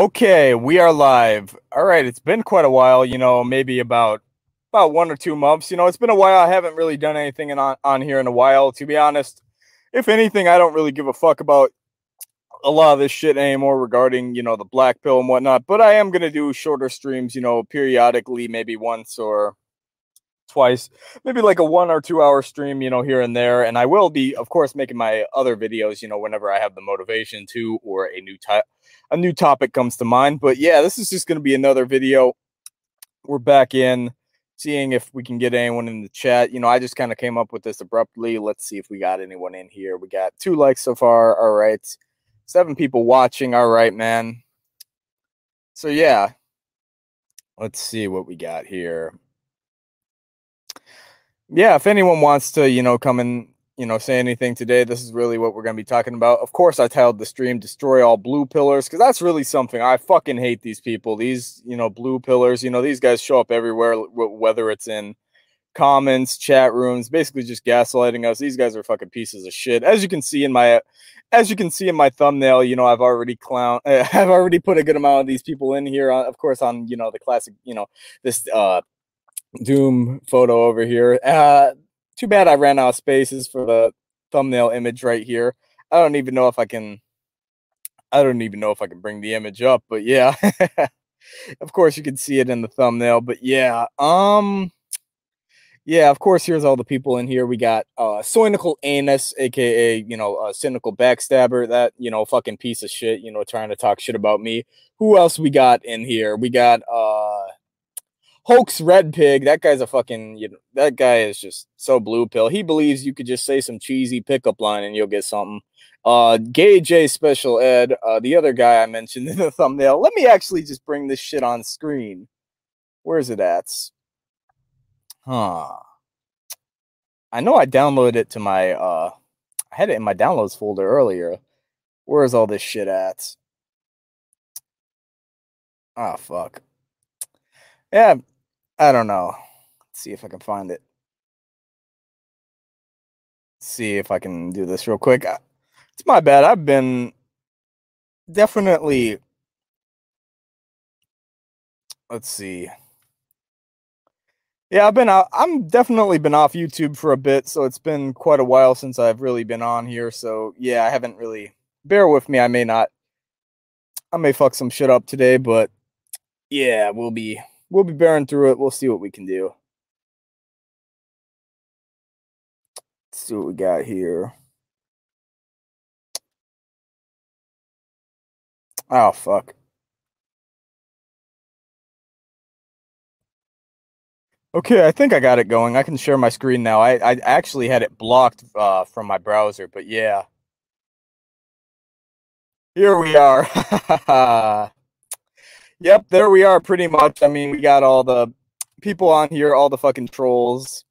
Okay, we are live. All right, it's been quite a while, you know, maybe about about one or two months. You know, it's been a while. I haven't really done anything in, on on here in a while. To be honest, if anything, I don't really give a fuck about a lot of this shit anymore regarding you know the black pill and whatnot. But I am gonna do shorter streams, you know, periodically, maybe once or twice, maybe like a one or two hour stream, you know, here and there. And I will be, of course, making my other videos, you know, whenever I have the motivation to or a new type a new topic comes to mind. But yeah, this is just gonna be another video. We're back in seeing if we can get anyone in the chat. You know, I just kind of came up with this abruptly. Let's see if we got anyone in here. We got two likes so far. All right. Seven people watching. All right, man. So yeah. Let's see what we got here yeah, if anyone wants to, you know, come and you know say anything today, this is really what we're gonna be talking about. Of course, I titled the stream "Destroy All Blue Pillars" because that's really something. I fucking hate these people. These, you know, blue pillars. You know, these guys show up everywhere, whether it's in comments, chat rooms, basically just gaslighting us. These guys are fucking pieces of shit. As you can see in my, as you can see in my thumbnail, you know, I've already clown, I've already put a good amount of these people in here. Uh, of course, on you know the classic, you know, this uh Doom photo over here. Uh, too bad I ran out of spaces for the thumbnail image right here. I don't even know if I can. I don't even know if I can bring the image up, but yeah. of course, you can see it in the thumbnail, but yeah. Um. Yeah, of course. Here's all the people in here. We got uh Cynical Anus, aka you know, a cynical backstabber. That you know, fucking piece of shit. You know, trying to talk shit about me. Who else we got in here? We got uh Hoax Red Pig, that guy's a fucking, you know, that guy is just so blue pill. He believes you could just say some cheesy pickup line and you'll get something. Uh, Gay J Special Ed, uh, the other guy I mentioned in the thumbnail. Let me actually just bring this shit on screen. Where's it at? Huh. I know I downloaded it to my, uh, I had it in my downloads folder earlier. Where's all this shit at? Oh, fuck. Yeah, I don't know. Let's see if I can find it. see if I can do this real quick. It's my bad. I've been definitely. Let's see. Yeah, I've been out. I'm definitely been off YouTube for a bit, so it's been quite a while since I've really been on here. So yeah, I haven't really. Bear with me. I may not. I may fuck some shit up today, but yeah, we'll be we'll be bearing through it. We'll see what we can do. Let's see what we got here. Oh fuck. Okay, I think I got it going. I can share my screen now. I, I actually had it blocked uh, from my browser, but yeah. Here we are. Yep, there we are pretty much. I mean, we got all the people on here, all the fucking trolls.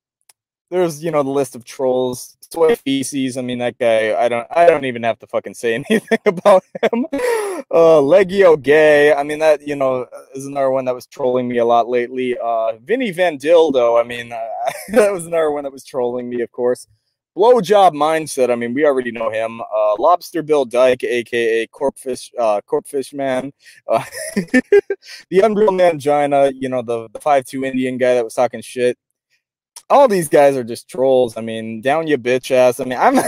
There's, you know, the list of trolls. Soy feces. I mean, that guy. I don't. I don't even have to fucking say anything about him. Uh, Legio gay. I mean, that you know is another one that was trolling me a lot lately. Uh, Vinny Van Dildo. I mean, uh, that was another one that was trolling me, of course blowjob mindset. I mean, we already know him. Uh, Lobster Bill Dyke, aka Corpfish, uh, Corpfish Man, uh, the Unreal Mangina. You know, the the five two Indian guy that was talking shit. All these guys are just trolls. I mean, down your bitch ass. I mean, I'm.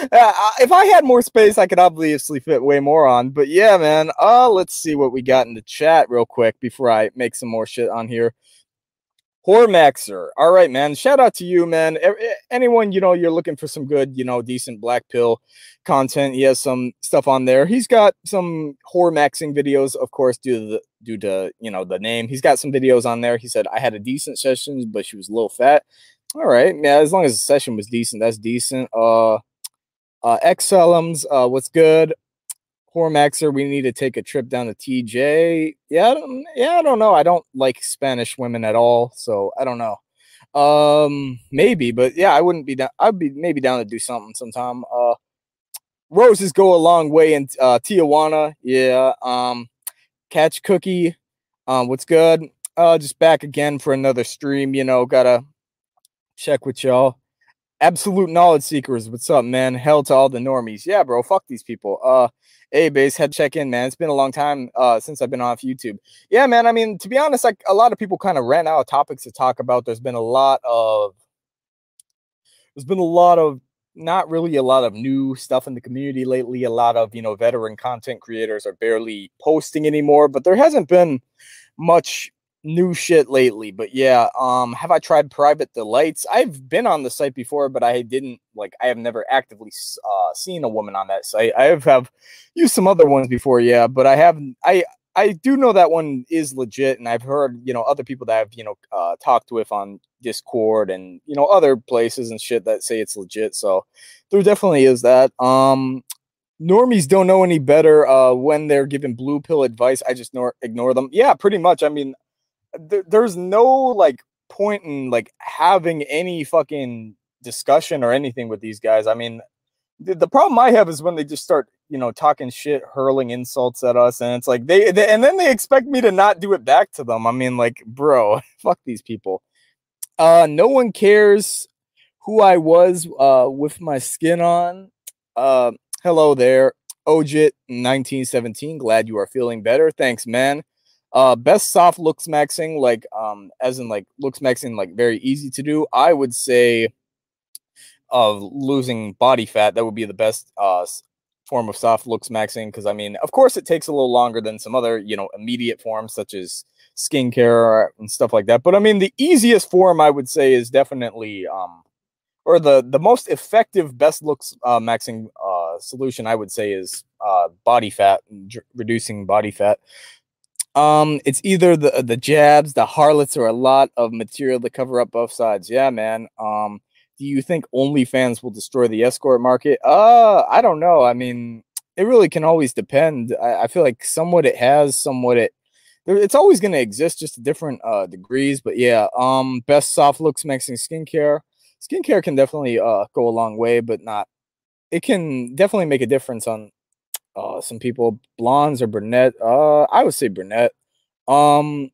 if I had more space, I could obviously fit way more on. But yeah, man. Uh, let's see what we got in the chat real quick before I make some more shit on here. Hormaxer. All right, man. Shout out to you, man. Anyone, you know, you're looking for some good, you know, decent black pill content. He has some stuff on there. He's got some Hormaxing videos, of course, due to the due to you know the name. He's got some videos on there. He said I had a decent session, but she was a little fat. All right, yeah. As long as the session was decent, that's decent. Uh, uh, Excelums, uh, what's good? Hormaxer, we need to take a trip down to TJ. Yeah, I don't, yeah, I don't know. I don't like Spanish women at all, so I don't know. Um, maybe, but yeah, I wouldn't be down. I'd be maybe down to do something sometime. Uh, roses go a long way in uh, Tijuana. Yeah. Um, catch cookie. Um, what's good? Uh, just back again for another stream. You know, gotta check with y'all. Absolute knowledge seekers. What's up, man? Hell to all the normies. Yeah, bro. Fuck these people. Uh, hey, base head check in, man. It's been a long time uh since I've been off YouTube. Yeah, man. I mean, to be honest, like a lot of people kind of ran out of topics to talk about. There's been a lot of there's been a lot of not really a lot of new stuff in the community lately. A lot of you know veteran content creators are barely posting anymore, but there hasn't been much new shit lately. But yeah, um, have I tried private delights? I've been on the site before, but I didn't like. I have never actively uh, seen a woman on that site. I have, have used some other ones before, yeah, but I haven't. I I do know that one is legit, and I've heard you know other people that I've you know uh, talked with on Discord and you know other places and shit that say it's legit. So there definitely is that. Um, normies don't know any better uh, when they're giving blue pill advice. I just ignore, ignore them. Yeah, pretty much. I mean, th- there's no like point in like having any fucking discussion or anything with these guys. I mean, the, the problem I have is when they just start, you know, talking shit, hurling insults at us, and it's like they, they and then they expect me to not do it back to them. I mean, like, bro, fuck these people. Uh, no one cares who I was uh with my skin on. Uh, hello there, Ojit 1917. Glad you are feeling better. Thanks, man. Uh, best soft looks maxing, like um, as in like looks maxing, like very easy to do. I would say of losing body fat, that would be the best uh form of soft looks maxing. Because I mean, of course, it takes a little longer than some other you know immediate forms such as skincare and stuff like that. But I mean, the easiest form I would say is definitely um, or the the most effective best looks uh, maxing uh solution I would say is uh body fat, reducing body fat. Um, it's either the the jabs, the harlots, or a lot of material to cover up both sides. Yeah, man. Um, do you think OnlyFans will destroy the escort market? Uh, I don't know. I mean, it really can always depend. I, I feel like somewhat it has, somewhat it it's always going to exist, just different uh degrees. But yeah, um, best soft looks maxing skincare. Skincare can definitely uh go a long way, but not. It can definitely make a difference on uh, some people blondes or brunette. Uh, I would say brunette. Um,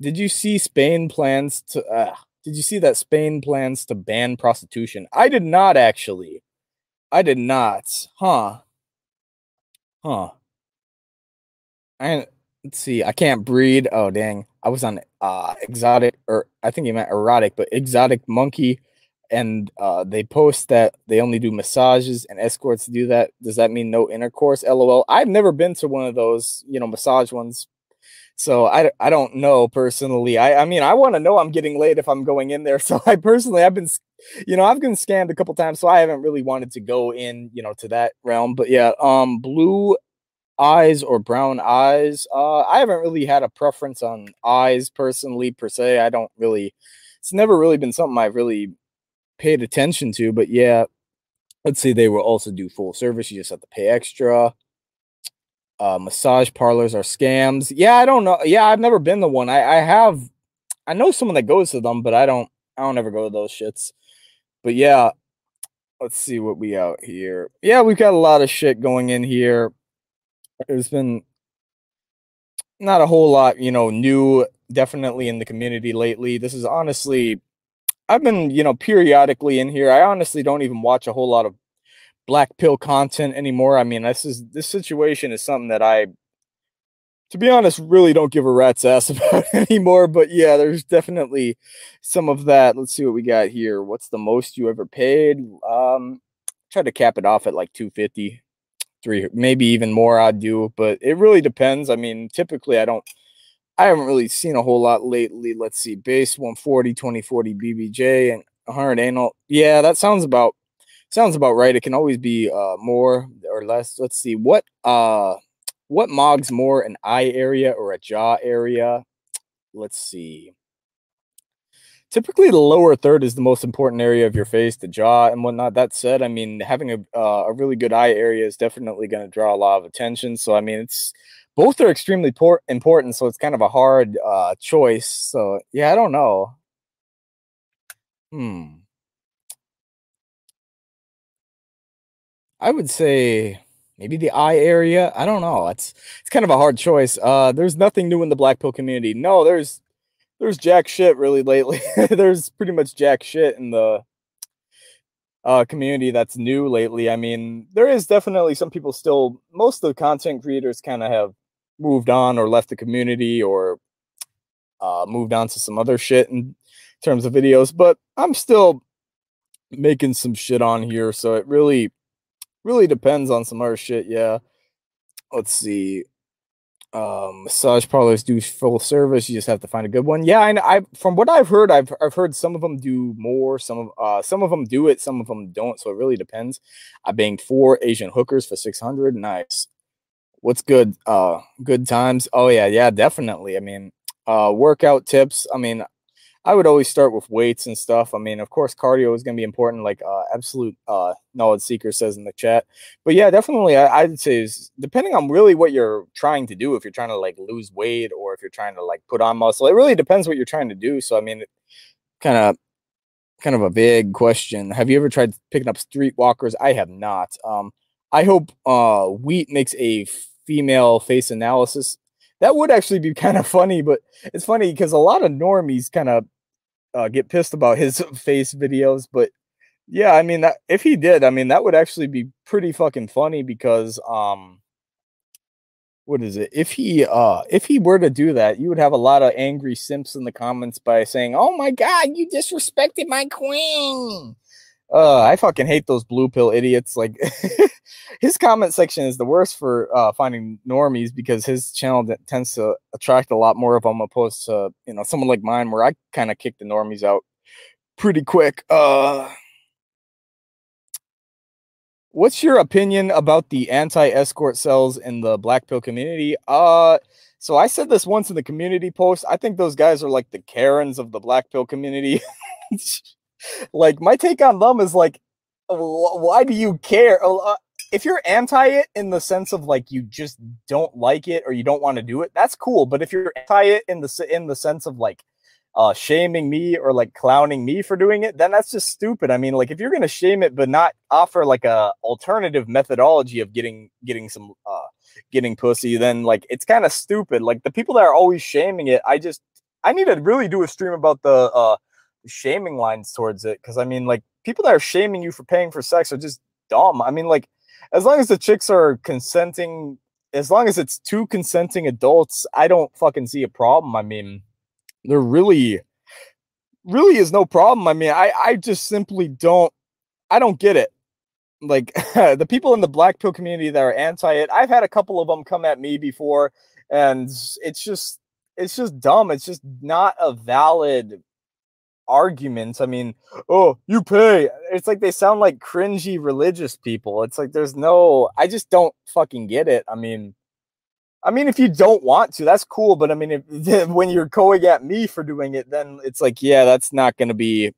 did you see Spain plans to? Uh, did you see that Spain plans to ban prostitution? I did not actually. I did not. Huh. Huh. I let's see. I can't breed. Oh dang. I was on uh exotic or I think you meant erotic, but exotic monkey and uh, they post that they only do massages and escorts do that. Does that mean no intercourse? LOL. I've never been to one of those, you know, massage ones. So I, I don't know personally. I, I mean, I want to know I'm getting laid if I'm going in there. So I personally, I've been, you know, I've been scammed a couple times. So I haven't really wanted to go in, you know, to that realm. But yeah, um, blue eyes or brown eyes. Uh, I haven't really had a preference on eyes personally per se. I don't really. It's never really been something I've really paid attention to. But yeah, let's say they will also do full service. You just have to pay extra. Uh, massage parlors are scams. Yeah, I don't know. Yeah, I've never been the one. I, I have, I know someone that goes to them, but I don't, I don't ever go to those shits. But yeah, let's see what we out here. Yeah, we've got a lot of shit going in here. There's been not a whole lot, you know, new definitely in the community lately. This is honestly I've been, you know, periodically in here. I honestly don't even watch a whole lot of black pill content anymore. I mean, this is this situation is something that I to be honest, really don't give a rat's ass about anymore. But yeah, there's definitely some of that. Let's see what we got here. What's the most you ever paid? Um, try to cap it off at like 250, three, maybe even more. I'd do, but it really depends. I mean, typically I don't I haven't really seen a whole lot lately. Let's see, base 140, 2040 BBJ, and 100 anal. Yeah, that sounds about sounds about right. It can always be uh more or less. Let's see what uh what mogs more an eye area or a jaw area. Let's see. Typically, the lower third is the most important area of your face, the jaw and whatnot. That said, I mean, having a uh, a really good eye area is definitely going to draw a lot of attention. So, I mean, it's both are extremely por- important, so it's kind of a hard uh, choice. So yeah, I don't know. Hmm. I would say maybe the eye area. I don't know. It's it's kind of a hard choice. Uh, there's nothing new in the black pill community. No, there's there's jack shit really lately. there's pretty much jack shit in the uh, community that's new lately. I mean, there is definitely some people still. Most of the content creators kind of have moved on or left the community or uh, moved on to some other shit in terms of videos. But I'm still making some shit on here, so it really, really depends on some other shit. Yeah. Let's see um, massage parlors do full service. You just have to find a good one. Yeah, and I from what I've heard, I've I've heard some of them do more. Some of uh some of them do it, some of them don't. So it really depends. I banged four Asian hookers for six hundred. Nice. What's good? Uh, good times. Oh yeah, yeah, definitely. I mean, uh, workout tips. I mean, I would always start with weights and stuff. I mean, of course, cardio is going to be important, like uh, absolute uh, knowledge seeker says in the chat. But yeah, definitely, I, would say is depending on really what you're trying to do. If you're trying to like lose weight or if you're trying to like put on muscle, it really depends what you're trying to do. So I mean, kind of, kind of a big question. Have you ever tried picking up street walkers? I have not. Um, I hope uh, Wheat makes a female face analysis that would actually be kind of funny, but it's funny because a lot of normies kind of uh, get pissed about his face videos, but yeah, I mean that if he did, I mean that would actually be pretty fucking funny because um what is it? If he uh if he were to do that, you would have a lot of angry simps in the comments by saying, "Oh my god, you disrespected my queen." Uh, I fucking hate those blue pill idiots. Like his comment section is the worst for uh, finding normies because his channel tends to attract a lot more of them opposed to you know someone like mine where I kind of kick the normies out pretty quick. Uh, what's your opinion about the anti-escort cells in the black pill community? Uh, so I said this once in the community post. I think those guys are like the Karens of the black pill community. like my take on them is like why do you care if you're anti it in the sense of like you just don't like it or you don't want to do it that's cool but if you're anti it in the in the sense of like uh shaming me or like clowning me for doing it then that's just stupid i mean like if you're gonna shame it but not offer like a alternative methodology of getting getting some uh getting pussy then like it's kind of stupid like the people that are always shaming it i just i need to really do a stream about the uh shaming lines towards it because I mean, like people that are shaming you for paying for sex are just dumb. I mean, like as long as the chicks are consenting, as long as it's two consenting adults, I don't fucking see a problem. I mean, there really, really is no problem. I mean, I I just simply don't, I don't get it. Like the people in the black pill community that are anti it, I've had a couple of them come at me before, and it's just it's just dumb. It's just not a valid arguments. I mean, oh, you pay. It's like they sound like cringy religious people. It's like there's no I just don't fucking get it. I mean, I mean if you don't want to, that's cool, but I mean if when you're going at me for doing it, then it's like, yeah, that's not going to be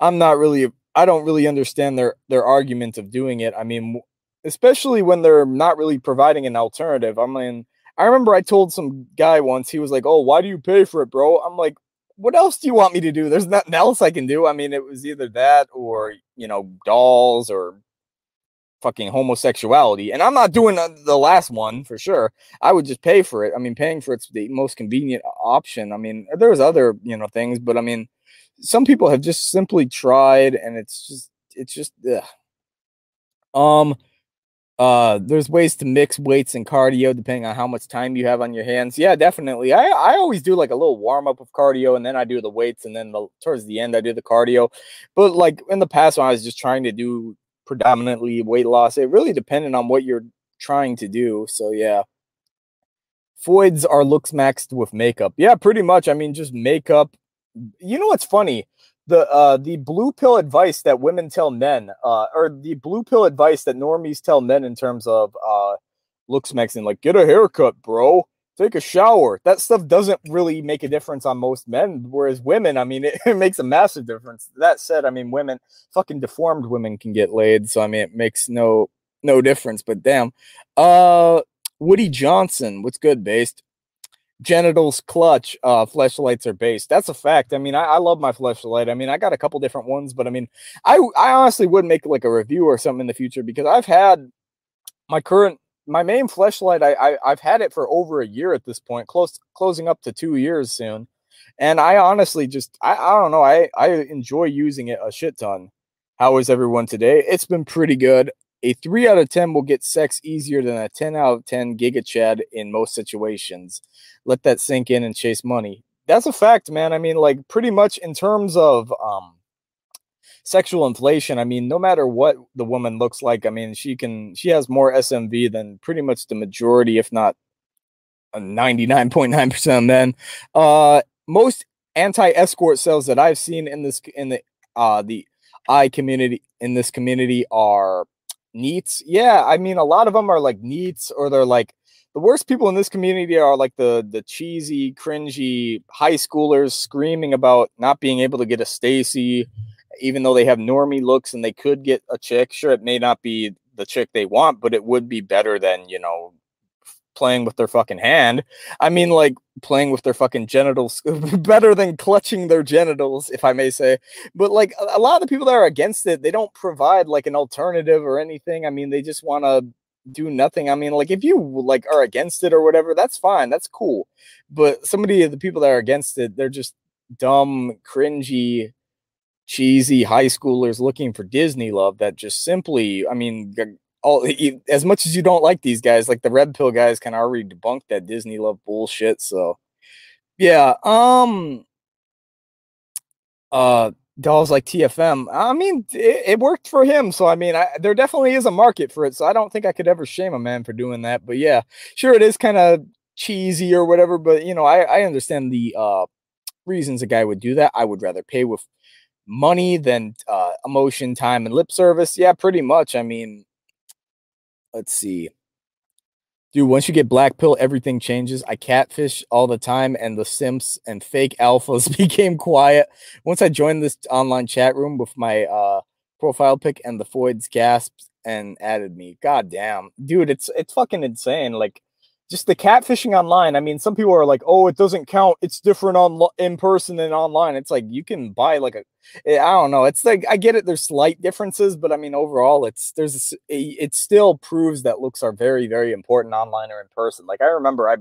I'm not really I don't really understand their their argument of doing it. I mean, especially when they're not really providing an alternative. I mean, I remember I told some guy once, he was like, "Oh, why do you pay for it, bro?" I'm like, what else do you want me to do? There's nothing else I can do. I mean, it was either that or, you know, dolls or fucking homosexuality. And I'm not doing the last one for sure. I would just pay for it. I mean, paying for it's the most convenient option. I mean, there's other, you know, things, but I mean, some people have just simply tried and it's just, it's just, ugh. um, uh, there's ways to mix weights and cardio depending on how much time you have on your hands. Yeah, definitely. I, I always do like a little warm up of cardio and then I do the weights and then the, towards the end I do the cardio. But like in the past when I was just trying to do predominantly weight loss, it really depended on what you're trying to do. So yeah. Foids are looks maxed with makeup. Yeah, pretty much. I mean, just makeup. You know what's funny? The uh the blue pill advice that women tell men uh or the blue pill advice that normies tell men in terms of uh looks maxing like get a haircut bro. Take a shower. That stuff doesn't really make a difference on most men whereas women i mean it, it makes a massive difference. That said i mean women fucking deformed women can get laid so i mean it makes no no difference but damn. Uh woody johnson what's good based genitals clutch uh fleshlights are based. That's a fact. I mean I, I, love my fleshlight. I mean i got a couple different ones but i mean i i honestly would make like a review or something in the future because i've had my current my main fleshlight I, I have had it for over a year at this point close closing up to two years soon. And i honestly just i, I don't know. I i enjoy using it a shit ton. How is everyone today? It's been pretty good. A 3 out of 10 will get sex easier than a 10 out of 10 giga chad in most situations. Let that sink in and chase money. That's a fact, man. I mean, like, pretty much in terms of um, sexual inflation, I mean, no matter what the woman looks like, I mean, she can, she has more SMV than pretty much the majority, if not 99.9% of men. Uh, most anti escort cells that I've seen in this, in the, uh, the I community in this community are NEETs. Yeah, I mean a lot of them are like NEETs or they're like the worst people in this community are like the the cheesy, cringy high schoolers screaming about not being able to get a Stacy, even though they have normie looks and they could get a chick. Sure, it may not be the chick they want, but it would be better than you know playing with their fucking hand. I mean, like playing with their fucking genitals better than clutching their genitals, if I may say. But like a, lot of the people that are against it, they don't provide like an alternative or anything. I mean, they just want to do nothing. I mean, like if you like are against it or whatever, that's fine. That's cool. But somebody of the people that are against it, they're just dumb, cringy, cheesy high schoolers looking for Disney love that just simply, I mean, all as much as you don't like these guys, like the red pill guys can already debunk that Disney love bullshit. So yeah, um uh dolls like TFM. I mean, it, it, worked for him. So I mean, I, there definitely is a market for it. So I don't think I could ever shame a man for doing that. But yeah, sure, it is kind of cheesy or whatever. But you know, I I understand the uh reasons a guy would do that. I would rather pay with money than uh emotion, time, and lip service. Yeah, pretty much. I mean, let's see. Dude, once you get black pill, everything changes. I catfish all the time, and the simps and fake alphas became quiet. Once I joined this online chat room with my uh, profile pic and the Foids gasps and added me. God damn, dude, it's it's fucking insane. Like just the catfishing online. I mean, some people are like, "Oh, it doesn't count. It's different on in person than online." It's like you can buy like a, eh, don't know. It's like I get it. There's slight differences, but I mean, overall, it's there's it still proves that looks are very very important online or in person. Like I remember, I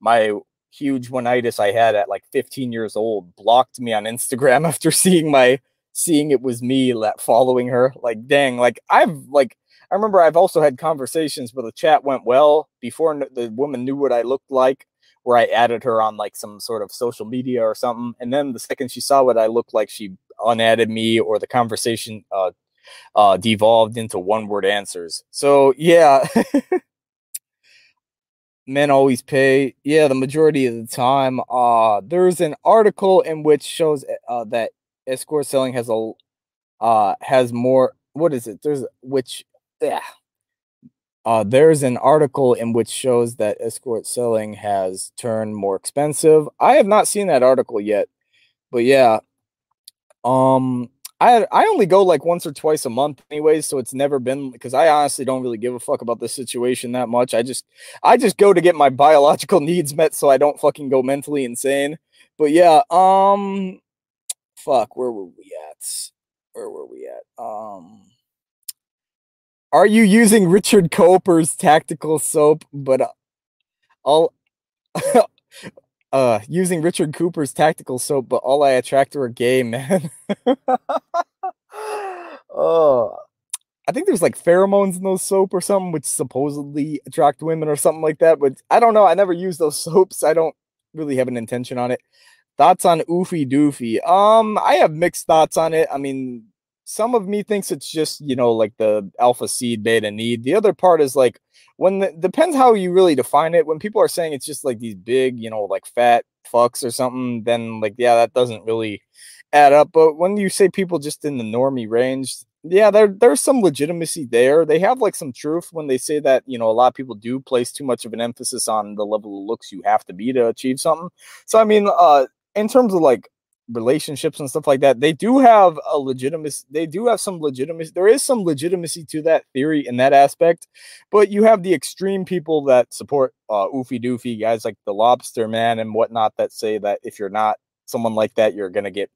my huge oneitis I had at like 15 years old blocked me on Instagram after seeing my seeing it was me that following her. Like, dang, like I've like I remember I've also had conversations where the chat went well before the woman knew what I looked like, where I added her on like some sort of social media or something. And then the second she saw what I looked like, she unadded me or the conversation uh, uh, devolved into one word answers. So, yeah. men always pay yeah the majority of the time uh there's an article in which shows uh that escort selling has a uh has more what is it there's which yeah. Uh, there's an article in which shows that escort selling has turned more expensive. I have not seen that article yet, but yeah. Um, I I only go like once or twice a month anyways, so it's never been because I honestly don't really give a fuck about the situation that much. I just I just go to get my biological needs met so I don't fucking go mentally insane. But yeah, um fuck, where were we at? Where were we at? Um are you using Richard Cooper's tactical soap? But uh, all uh using Richard Cooper's tactical soap, but all I attract are gay men. oh, I think there's like pheromones in those soap or something, which supposedly attract women or something like that. But I don't know. I never use those soaps. I don't really have an intention on it. Thoughts on Oofy Doofy? Um, I have mixed thoughts on it. I mean, some of me thinks it's just you know like the alpha seed beta need. The other part is like when the, depends how you really define it. When people are saying it's just like these big you know like fat fucks or something then like yeah that doesn't really add up. But when you say people just in the normie range yeah there there's some legitimacy there. They have like some truth when they say that you know a lot of people do place too much of an emphasis on the level of looks you have to be to achieve something. So i mean uh in terms of like relationships and stuff like that, they do have a legitimacy. They do have some legitimacy. There is some legitimacy to that theory in that aspect, but you have the extreme people that support uh, oofy doofy guys like the Lobster Man and whatnot that say that if you're not someone like that, you're gonna get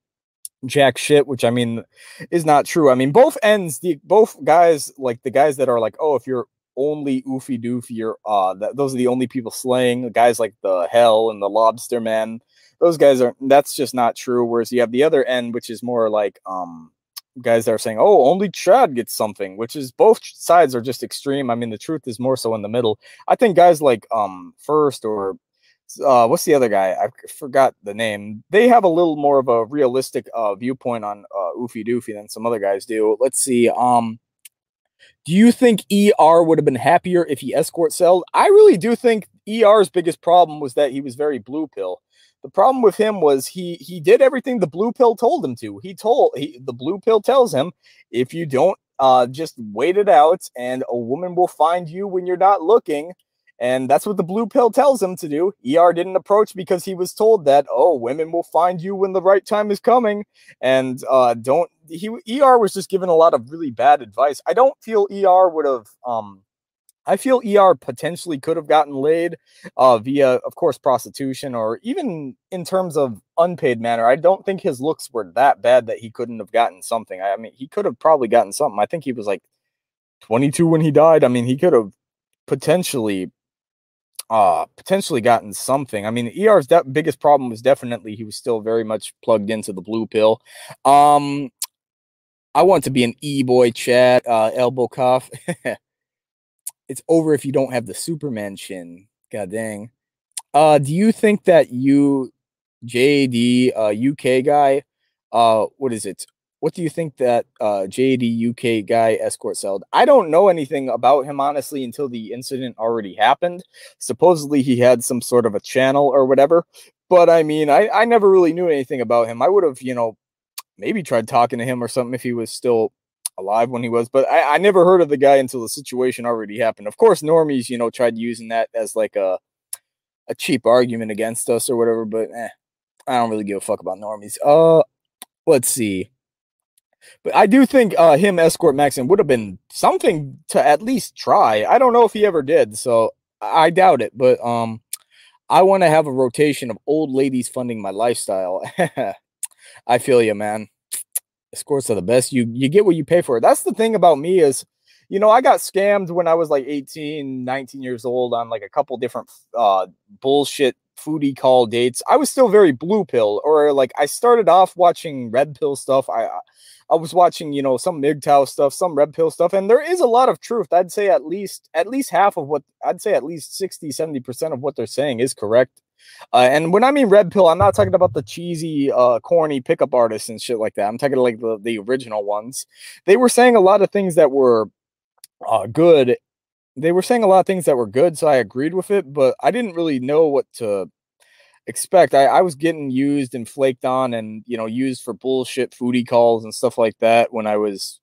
jack shit, which I mean is not true. I mean both ends, the both guys like the guys that are like, oh, if you're only oofy doofy or uh that those are the only people slaying guys like the hell and the lobster man those guys are that's just not true. Whereas you have the other end, which is more like um guys that are saying, "Oh, only Chad gets something," which is both sides are just extreme. I mean, the truth is more so in the middle. I think guys like um First or uh, what's the other guy? I forgot the name. They have a little more of a realistic uh, viewpoint on uh, Oofy Doofy than some other guys do. Let's see. Um, do you think ER would have been happier if he escort sold? I really do think ER's biggest problem was that he was very blue pill. The problem with him was he he did everything the blue pill told him to. He told he the blue pill tells him if you don't uh just wait it out and a woman will find you when you're not looking and that's what the blue pill tells him to do. ER didn't approach because he was told that, oh, women will find you when the right time is coming. And uh, don't, he, ER was just given a lot of really bad advice. I don't feel ER would have, um, I feel ER potentially could have gotten laid uh, via, of course, prostitution or even in terms of unpaid manner. I don't think his looks were that bad that he couldn't have gotten something. I mean, he could have probably gotten something. I think he was like 22 when he died. I mean, he could have potentially uh potentially gotten something. I mean, ER's de- biggest problem was definitely he was still very much plugged into the blue pill. Um I want to be an e-boy Chad. uh elbow cuff. it's over if you don't have the Superman chin. God dang. Uh do you think that you JD uh UK guy uh what is it? what do you think that uh, JD UK guy escort sold? I don't know anything about him honestly until the incident already happened. Supposedly he had some sort of a channel or whatever, but I mean, I I never really knew anything about him. I would have, you know, maybe tried talking to him or something if he was still alive when he was, but I, I never heard of the guy until the situation already happened. Of course, normies, you know, tried using that as like a a cheap argument against us or whatever, but eh, I don't really give a fuck about normies. Uh, let's see. But I do think uh, him escort Maxim would have been something to at least try. I don't know if he ever did, so I doubt it. But um, I want to have a rotation of old ladies funding my lifestyle. I feel you, man. Escorts are the best. You you get what you pay for. That's the thing about me is, you know, I got scammed when I was like 18, 19 years old on like a couple different uh bullshit foodie call dates. I was still very blue pill, or like I started off watching red pill stuff. I I was watching, you know, some MGTOW stuff, some red pill stuff, and there is a lot of truth. I'd say at least at least half of what I'd say at least 60, 70% of what they're saying is correct. Uh, and when I mean red pill, I'm not talking about the cheesy, uh, corny pickup artists and shit like that. I'm talking like the, the original ones. They were saying a lot of things that were uh, good. They were saying a lot of things that were good, so I agreed with it, but I didn't really know what to expect. I, I was getting used and flaked on and, you know, used for bullshit foodie calls and stuff like that when I was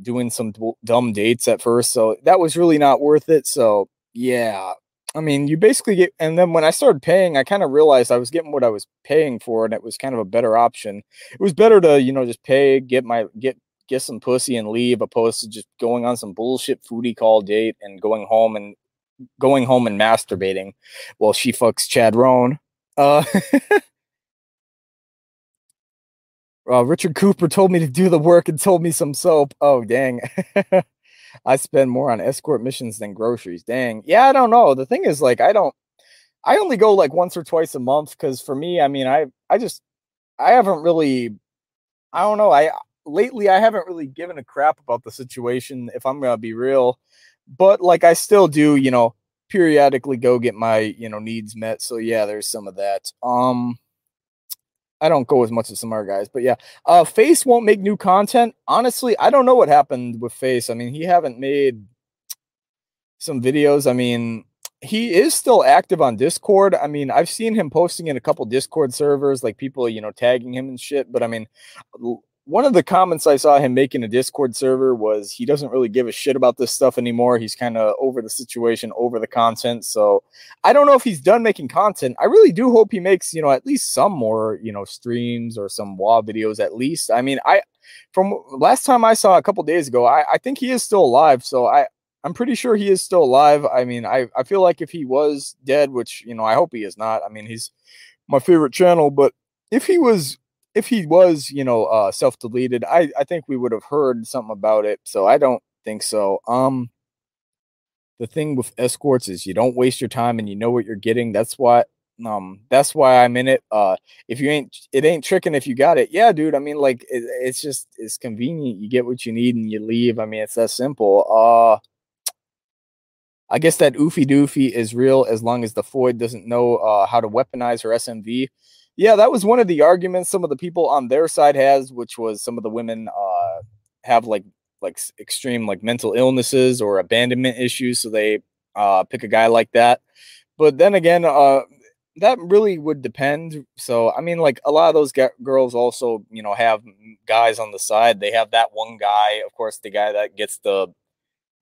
doing some dumb dates at first. So that was really not worth it. So, yeah. I mean, you basically get, and then when I started paying, I kind of realized I was getting what I was paying for, and it was kind of a better option. It was better to, you know, just pay, get my, get, get some pussy and leave, opposed to just going on some bullshit foodie call date and going home and going home and masturbating while she fucks Chad Roan. Uh, uh, Richard Cooper told me to do the work and told me some soap. Oh, dang. I spend more on escort missions than groceries. Dang. Yeah, I don't know. The thing is, like, I don't, I only go like once or twice a month because for me, I mean, I, I just, I haven't really, I don't know. I, lately, I haven't really given a crap about the situation, if I'm going to be real. But like, I still do, you know, periodically go get my you know needs met. So yeah, there's some of that. Um, I don't go as much as some other guys, but yeah, uh, Face won't make new content. Honestly, I don't know what happened with Face. I mean, he haven't made some videos. I mean, he is still active on Discord. I mean, I've seen him posting in a couple Discord servers, like people, you know, tagging him and shit. But I mean, one of the comments I saw him making a Discord server was he doesn't really give a shit about this stuff anymore. He's kind of over the situation, over the content. So I don't know if he's done making content. I really do hope he makes, you know, at least some more, you know, streams or some WoW videos at least. I mean, I from last time I saw a couple days ago, I, I think he is still alive. So I, I'm pretty sure he is still alive. I mean, I, I feel like if he was dead, which, you know, I hope he is not. I mean, he's my favorite channel, but if he was if he was, you know, uh, self deleted, I I think we would have heard something about it. So I don't think so. Um, the thing with escorts is you don't waste your time and you know what you're getting. That's why Um, that's why I'm in it. Uh, if you ain't, it ain't tricking if you got it. Yeah, dude. I mean, like, it, it's just it's convenient. You get what you need and you leave. I mean, it's that simple. Uh, I guess that oofy doofy is real as long as the Foid doesn't know uh, how to weaponize her SMV. Yeah, that was one of the arguments some of the people on their side has, which was some of the women uh, have like like extreme like mental illnesses or abandonment issues, so they uh, pick a guy like that. But then again, uh, that really would depend. So I mean, like a lot of those girls also, you know, have guys on the side. They have that one guy, of course, the guy that gets the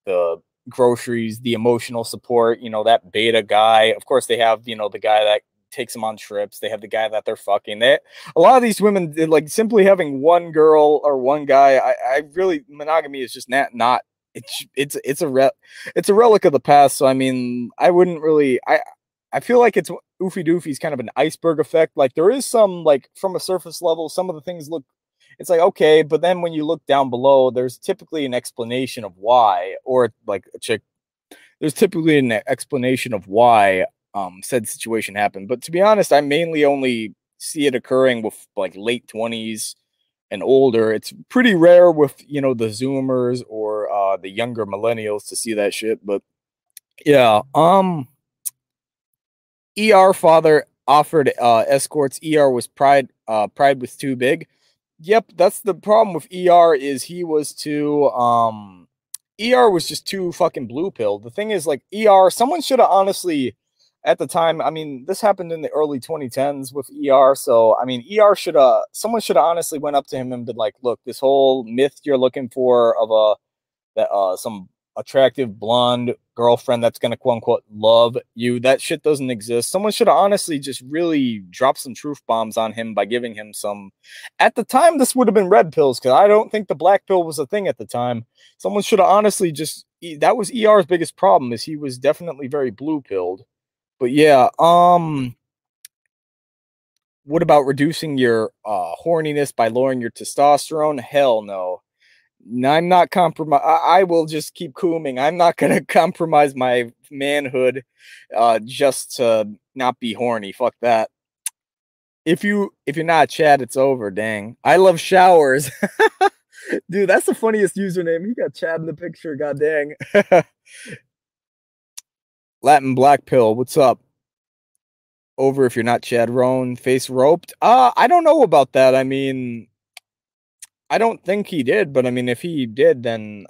the groceries, the emotional support, you know, that beta guy. Of course, they have, you know, the guy that takes them on trips. They have the guy that they're fucking. They, a lot of these women, like simply having one girl or one guy, I, I really, monogamy is just not, not, it's, it's, it's a, re, it's a relic of the past. So, I mean, I wouldn't really, I, I feel like it's oofy doofy's kind of an iceberg effect. Like there is some, like from a surface level, some of the things look it's like okay but then when you look down below there's typically an explanation of why or like a chick there's typically an explanation of why um said situation happened but to be honest i mainly only see it occurring with like late 20s and older. It's pretty rare with you know the zoomers or uh the younger millennials to see that shit but yeah um er father offered uh escorts. Er was pride uh pride was too big. Yep, that's the problem with ER is he was too um ER was just too fucking blue pill. The thing is like ER someone should have honestly at the time, I mean, this happened in the early 2010s with ER, so I mean, ER should have someone should honestly went up to him and been like, "Look, this whole myth you're looking for of a that uh some attractive blonde girlfriend that's to quote unquote love you. That shit doesn't exist. Someone should honestly just really drop some truth bombs on him by giving him some. At the time, this would have been red pills because I don't think the black pill was a thing at the time. Someone should honestly just. That was ER's biggest problem is he was definitely very blue pilled. But yeah, um, what about reducing your uh, horniness by lowering your testosterone? Hell no. I'm not compromise. I will just keep cooming. I'm not going to compromise my manhood uh, just to not be horny. Fuck that. If you if you're not Chad, it's over. Dang, I love showers, dude. That's the funniest username. He got Chad in the picture. God dang. Latin Black Pill, what's up? Over if you're not Chad Roan, face roped. Uh, I don't know about that. I mean, I don't think he did, but I mean, if he did, then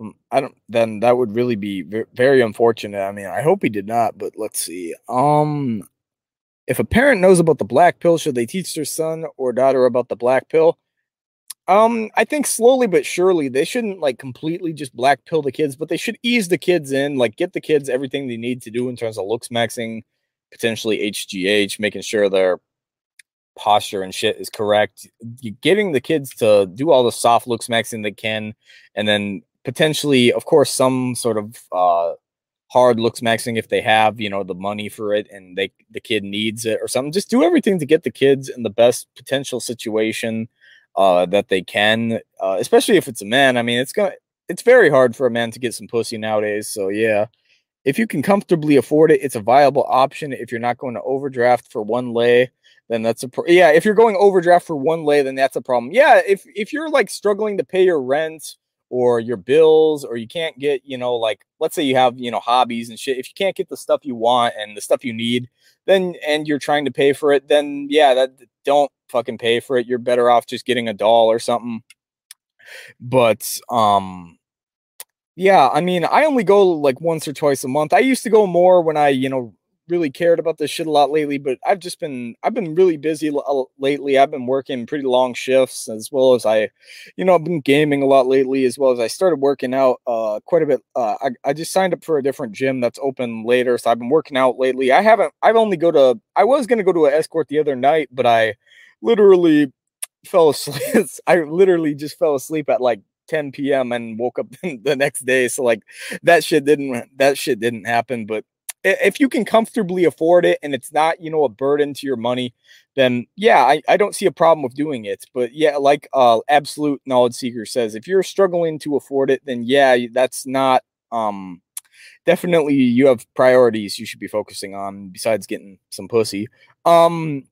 um, I don't. Then that would really be very unfortunate. I mean, I hope he did not, but let's see. Um, if a parent knows about the black pill, should they teach their son or daughter about the black pill? Um, I think slowly but surely they shouldn't like completely just black pill the kids, but they should ease the kids in, like get the kids everything they need to do in terms of looks maxing, potentially HGH, making sure they're posture and shit is correct. Getting the kids to do all the soft looks maxing they can, and then potentially, of course, some sort of uh, hard looks maxing if they have, you know, the money for it and they the kid needs it or something. Just do everything to get the kids in the best potential situation uh, that they can, uh, especially if it's a man. I mean, it's gonna it's very hard for a man to get some pussy nowadays. So yeah. If you can comfortably afford it, it's a viable option if you're not going to overdraft for one lay then that's a pro- yeah. If you're going overdraft for one lay, then that's a problem. Yeah, if if you're like struggling to pay your rent or your bills, or you can't get you know like let's say you have you know hobbies and shit. If you can't get the stuff you want and the stuff you need, then and you're trying to pay for it, then yeah, that don't fucking pay for it. You're better off just getting a doll or something. But um yeah, I mean, I only go like once or twice a month. I used to go more when I, you know, really cared about this shit a lot lately, but I've just been I've been really busy lately. I've been working pretty long shifts as well as I, you know, I've been gaming a lot lately as well as I started working out uh quite a bit. Uh, I I just signed up for a different gym that's open later, so I've been working out lately. I haven't I've only go to I was gonna go to an escort the other night, but I literally fell asleep. I literally just fell asleep at like 10 p.m. and woke up the next day. So like that shit didn't that shit didn't happen. But if you can comfortably afford it and it's not, you know, a burden to your money, then yeah, I, I don't see a problem with doing it. But yeah, like uh absolute knowledge seeker says, if you're struggling to afford it, then yeah, that's not um definitely you have priorities you should be focusing on besides getting some pussy. Um,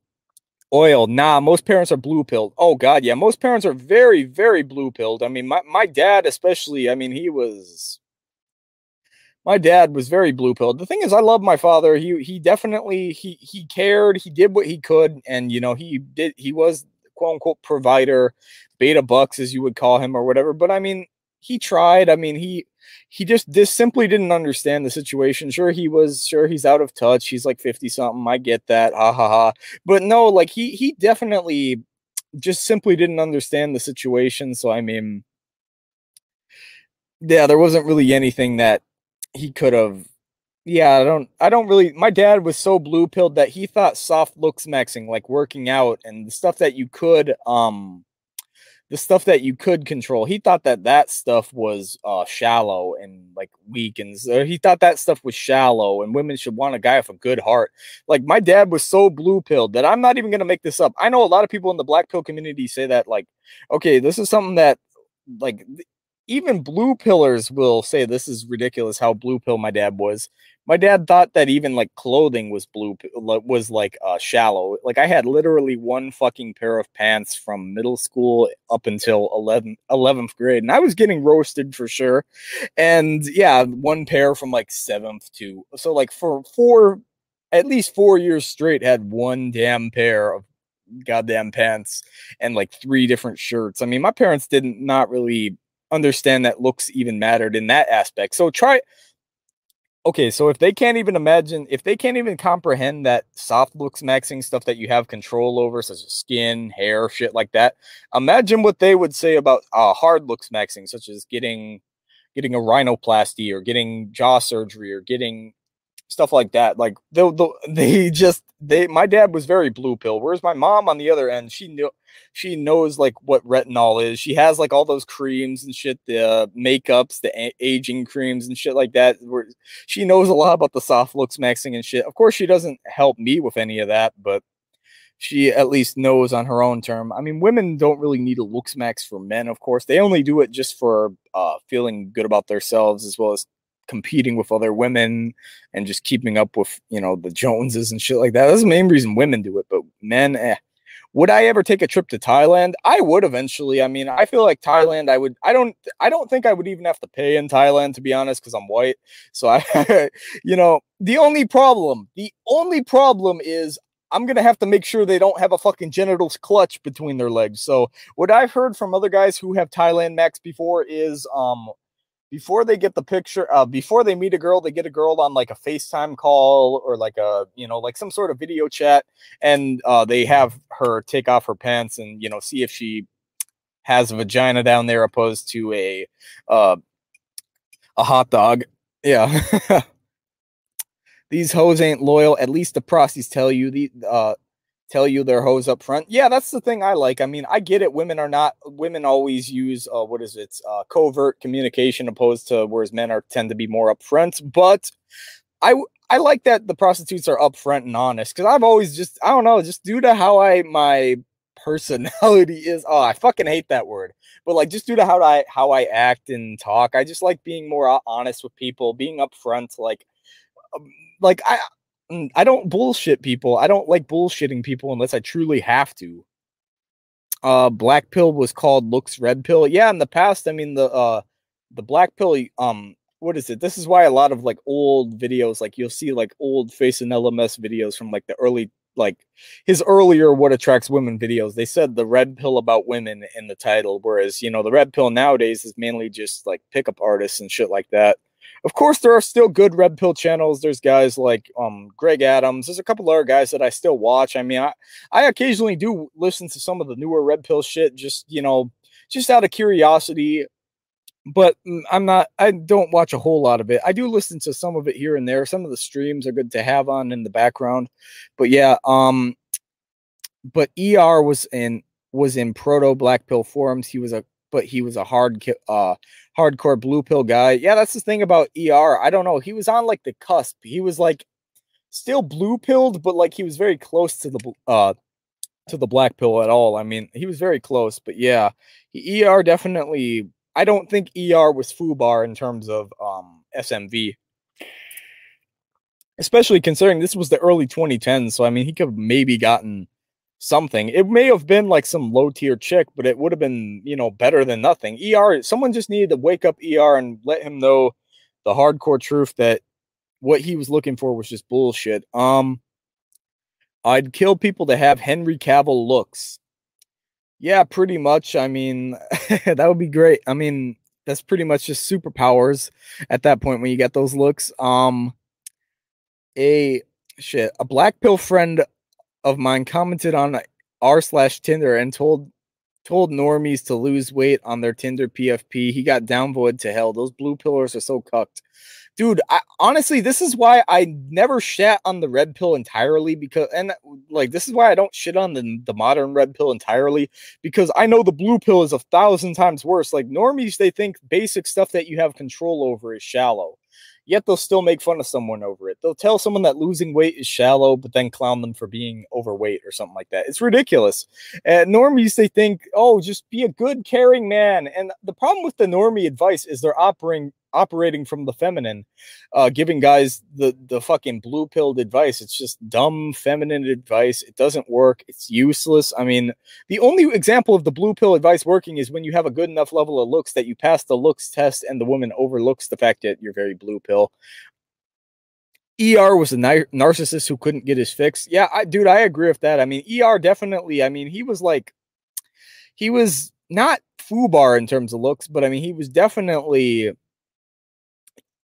oil, nah. Most parents are blue pilled. Oh God, yeah. Most parents are very, very blue pilled. I mean, my my dad especially. I mean, he was my dad was very blue pilled. The thing is, I love my father. He he definitely he he cared. He did what he could, and you know he did. He was quote unquote provider, beta bucks as you would call him or whatever. But I mean, he tried. I mean, he he just just simply didn't understand the situation. Sure, he was sure he's out of touch. He's like 50 something. I get that. Ha ha ha. But no, like he he definitely just simply didn't understand the situation. So I mean, yeah, there wasn't really anything that he could have yeah, I don't I don't really my dad was so blue pilled that he thought soft looks maxing like working out and the stuff that you could um the stuff that you could control. He thought that that stuff was uh shallow and like weak and so he thought that stuff was shallow and women should want a guy with a good heart. Like my dad was so blue pilled that I'm not even going to make this up. I know a lot of people in the black pill community say that like okay, this is something that like even blue pillars will say this is ridiculous how blue pill my dad was. My dad thought that even like clothing was blue was like uh, shallow. Like I had literally one fucking pair of pants from middle school up until 11, 11th grade and I was getting roasted for sure. And yeah, one pair from like 7th to so like for four at least 4 years straight had one damn pair of goddamn pants and like three different shirts. I mean, my parents didn't not really understand that looks even mattered in that aspect. So try okay, so if they can't even imagine, if they can't even comprehend that soft looks maxing stuff that you have control over, such as skin, hair, shit like that, imagine what they would say about uh, hard looks maxing, such as getting getting a rhinoplasty or getting jaw surgery or getting stuff like that. Like they they just they my dad was very blue pill. Whereas my mom on the other end, she knew she knows like what retinol is. She has like all those creams and shit, the makeups, the aging creams and shit like that. Where she knows a lot about the soft looks maxing and shit. Of course, she doesn't help me with any of that, but she at least knows on her own term. I mean, women don't really need a looks max for men, of course. They only do it just for uh, feeling good about themselves as well as competing with other women and just keeping up with you know the Joneses and shit like that. That's the main reason women do it, but men, eh. Would I ever take a trip to Thailand? I would eventually. I mean, I feel like Thailand. I would. I don't. I don't think I would even have to pay in Thailand to be honest, because I'm white. So I, you know, the only problem, the only problem is I'm gonna have to make sure they don't have a fucking genitals clutch between their legs. So what I've heard from other guys who have Thailand Max before is um before they get the picture uh before they meet a girl they get a girl on like a facetime call or like a you know like some sort of video chat and uh they have her take off her pants and you know see if she has a vagina down there opposed to a uh a hot dog. Yeah. These hoes ain't loyal. At least the prosties tell you. The uh tell you their hoes up front. Yeah, that's the thing I like. I mean, I get it. Women are not women always use uh, what is it? Uh, covert communication opposed to whereas men are tend to be more upfront. But I I like that the prostitutes are upfront and honest because I've always just I don't know just due to how I my personality is. Oh, I fucking hate that word. But like just due to how I how I act and talk, I just like being more honest with people, being upfront. Like um, like I I don't bullshit people. I don't like bullshitting people unless I truly have to. Uh, black pill was called looks red pill. Yeah, in the past, I mean the uh the black pill um what is it? This is why a lot of like old videos, like you'll see like old face and LMS videos from like the early like his earlier what attracts women videos they said the red pill about women in the title whereas you know the red pill nowadays is mainly just like pickup artists and shit like that of course, there are still good red pill channels. There's guys like um, Greg Adams. There's a couple other guys that I still watch. I mean, I, I occasionally do listen to some of the newer red pill shit, just you know, just out of curiosity. But mm, I'm not. I don't watch a whole lot of it. I do listen to some of it here and there. Some of the streams are good to have on in the background. But yeah, um, but ER was in was in proto black pill forums. He was a but he was a hard uh hardcore blue pill guy. Yeah, that's the thing about ER. I don't know. He was on like the cusp. He was like still blue pilled, but like he was very close to the uh to the black pill at all. I mean, he was very close, but yeah, he, ER definitely. I don't think ER was FUBAR in terms of um SMV. especially considering this was the early 2010s. So I mean, he could have maybe gotten something. It may have been like some low tier chick, but it would have been you know better than nothing. Er, someone just needed to wake up Er and let him know the hardcore truth that what he was looking for was just bullshit. Um, I'd kill people to have Henry Cavill looks. Yeah, pretty much. I mean, that would be great. I mean, that's pretty much just superpowers at that point when you get those looks. Um, a shit, a black pill friend of mine commented on r slash Tinder and told told normies to lose weight on their Tinder PFP. He got downvoted to hell. Those blue pillars are so cucked dude I, honestly this is why i never shat on the red pill entirely because and like this is why i don't shit on the, the modern red pill entirely because i know the blue pill is a thousand times worse like normies they think basic stuff that you have control over is shallow yet they'll still make fun of someone over it. They'll tell someone that losing weight is shallow but then clown them for being overweight or something like that. It's ridiculous. And normies they think oh just be a good caring man. And the problem with the normie advice is they're operating operating from the feminine, uh, giving guys the the fucking blue pilled advice. It's just dumb feminine advice. It doesn't work. It's useless. I mean, the only example of the blue pill advice working is when you have a good enough level of looks that you pass the looks test and the woman overlooks the fact that you're very blue pill. ER was a nar- narcissist who couldn't get his fix. Yeah, I, dude, I agree with that. I mean, ER definitely. I mean, he was like, he was not foobar in terms of looks, but I mean, he was definitely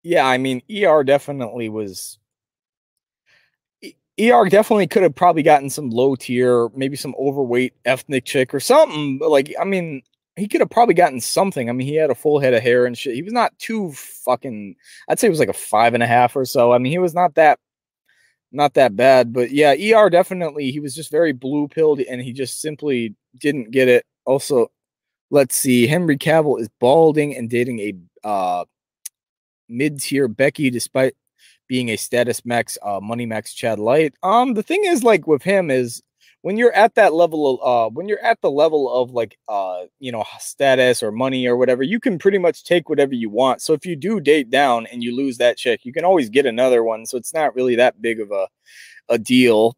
yeah, I mean, ER definitely was. ER definitely could have probably gotten some low tier, maybe some overweight ethnic chick or something. But like, I mean, he could have probably gotten something. I mean, he had a full head of hair and shit. He was not too fucking. I'd say it was like a five and a half or so. I mean, he was not that, not that bad. But yeah, ER definitely. He was just very blue pilled, and he just simply didn't get it. Also, let's see. Henry Cavill is balding and dating a uh mid tier Becky, despite being a status max, uh, money max Chad Light. Um, the thing is, like with him, is when you're at that level of uh when you're at the level of like uh you know status or money or whatever you can pretty much take whatever you want. So if you do date down and you lose that chick you can always get another one. So it's not really that big of a a deal.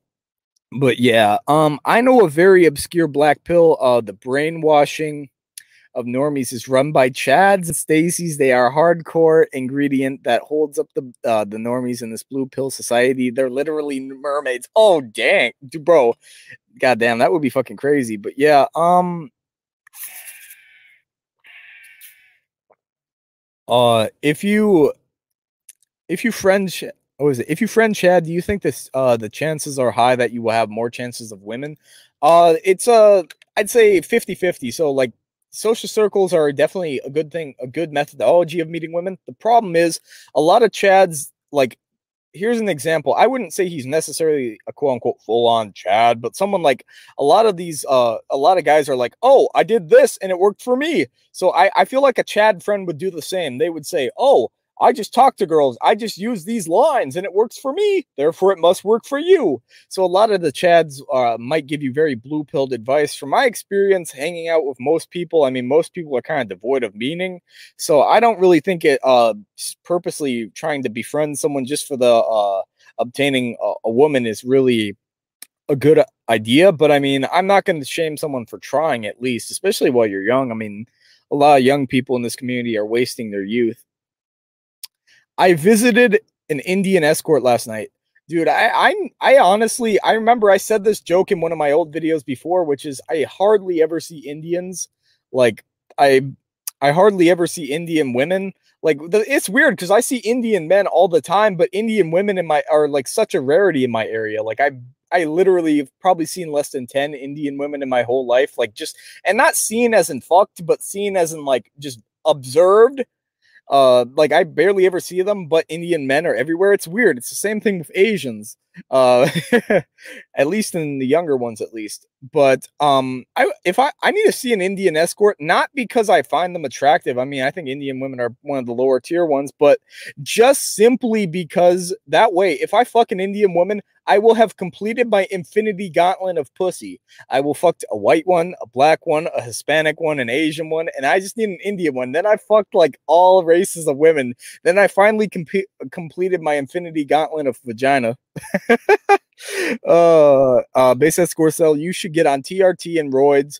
But yeah um i know a very obscure black pill uh the brainwashing of normies is run by Chads and Stacy's. They are hardcore ingredient that holds up the uh, the normies in this blue pill society. They're literally mermaids. Oh dang, bro, goddamn, that would be fucking crazy. But yeah, um, uh, if you if you friend what is it? If you friend Chad, do you think this uh the chances are high that you will have more chances of women? Uh, it's uh, I'd say 50 50. So, like, social circles are definitely a good thing, a good methodology of meeting women. The problem is a lot of Chads, like, here's an example. I wouldn't say he's necessarily a quote unquote full on Chad, but someone like a lot of these, uh, a lot of guys are like, oh, I did this and it worked for me. So I, I feel like a Chad friend would do the same. They would say, oh, I just talk to girls. I just use these lines and it works for me. Therefore, it must work for you. So, a lot of the Chads uh, might give you very blue pilled advice. From my experience hanging out with most people, I mean, most people are kind of devoid of meaning. So, I don't really think it uh, purposely trying to befriend someone just for the uh, obtaining a, a woman is really a good idea. But I mean, I'm not going to shame someone for trying at least, especially while you're young. I mean, a lot of young people in this community are wasting their youth. I visited an Indian escort last night. Dude, I I I honestly I remember I said this joke in one of my old videos before, which is I hardly ever see Indians like I I hardly ever see Indian women. Like the, it's weird because I see Indian men all the time, but Indian women in my are like such a rarity in my area. Like I I literally have probably seen less than 10 Indian women in my whole life. Like just and not seen as in fucked, but seen as in like just observed uh, like I barely ever see them, but Indian men are everywhere. It's weird. It's the same thing with Asians. Uh, at least in the younger ones, at least. But um, I if I I need to see an Indian escort, not because I find them attractive. I mean, I think Indian women are one of the lower tier ones, but just simply because that way, if I fuck an Indian woman, I will have completed my infinity gauntlet of pussy. I will fuck a white one, a black one, a Hispanic one, an Asian one, and I just need an Indian one. Then I fucked like all races of women. Then I finally com- completed my infinity gauntlet of vagina. uh, uh, Basis Scorsell, you should get on TRT and roids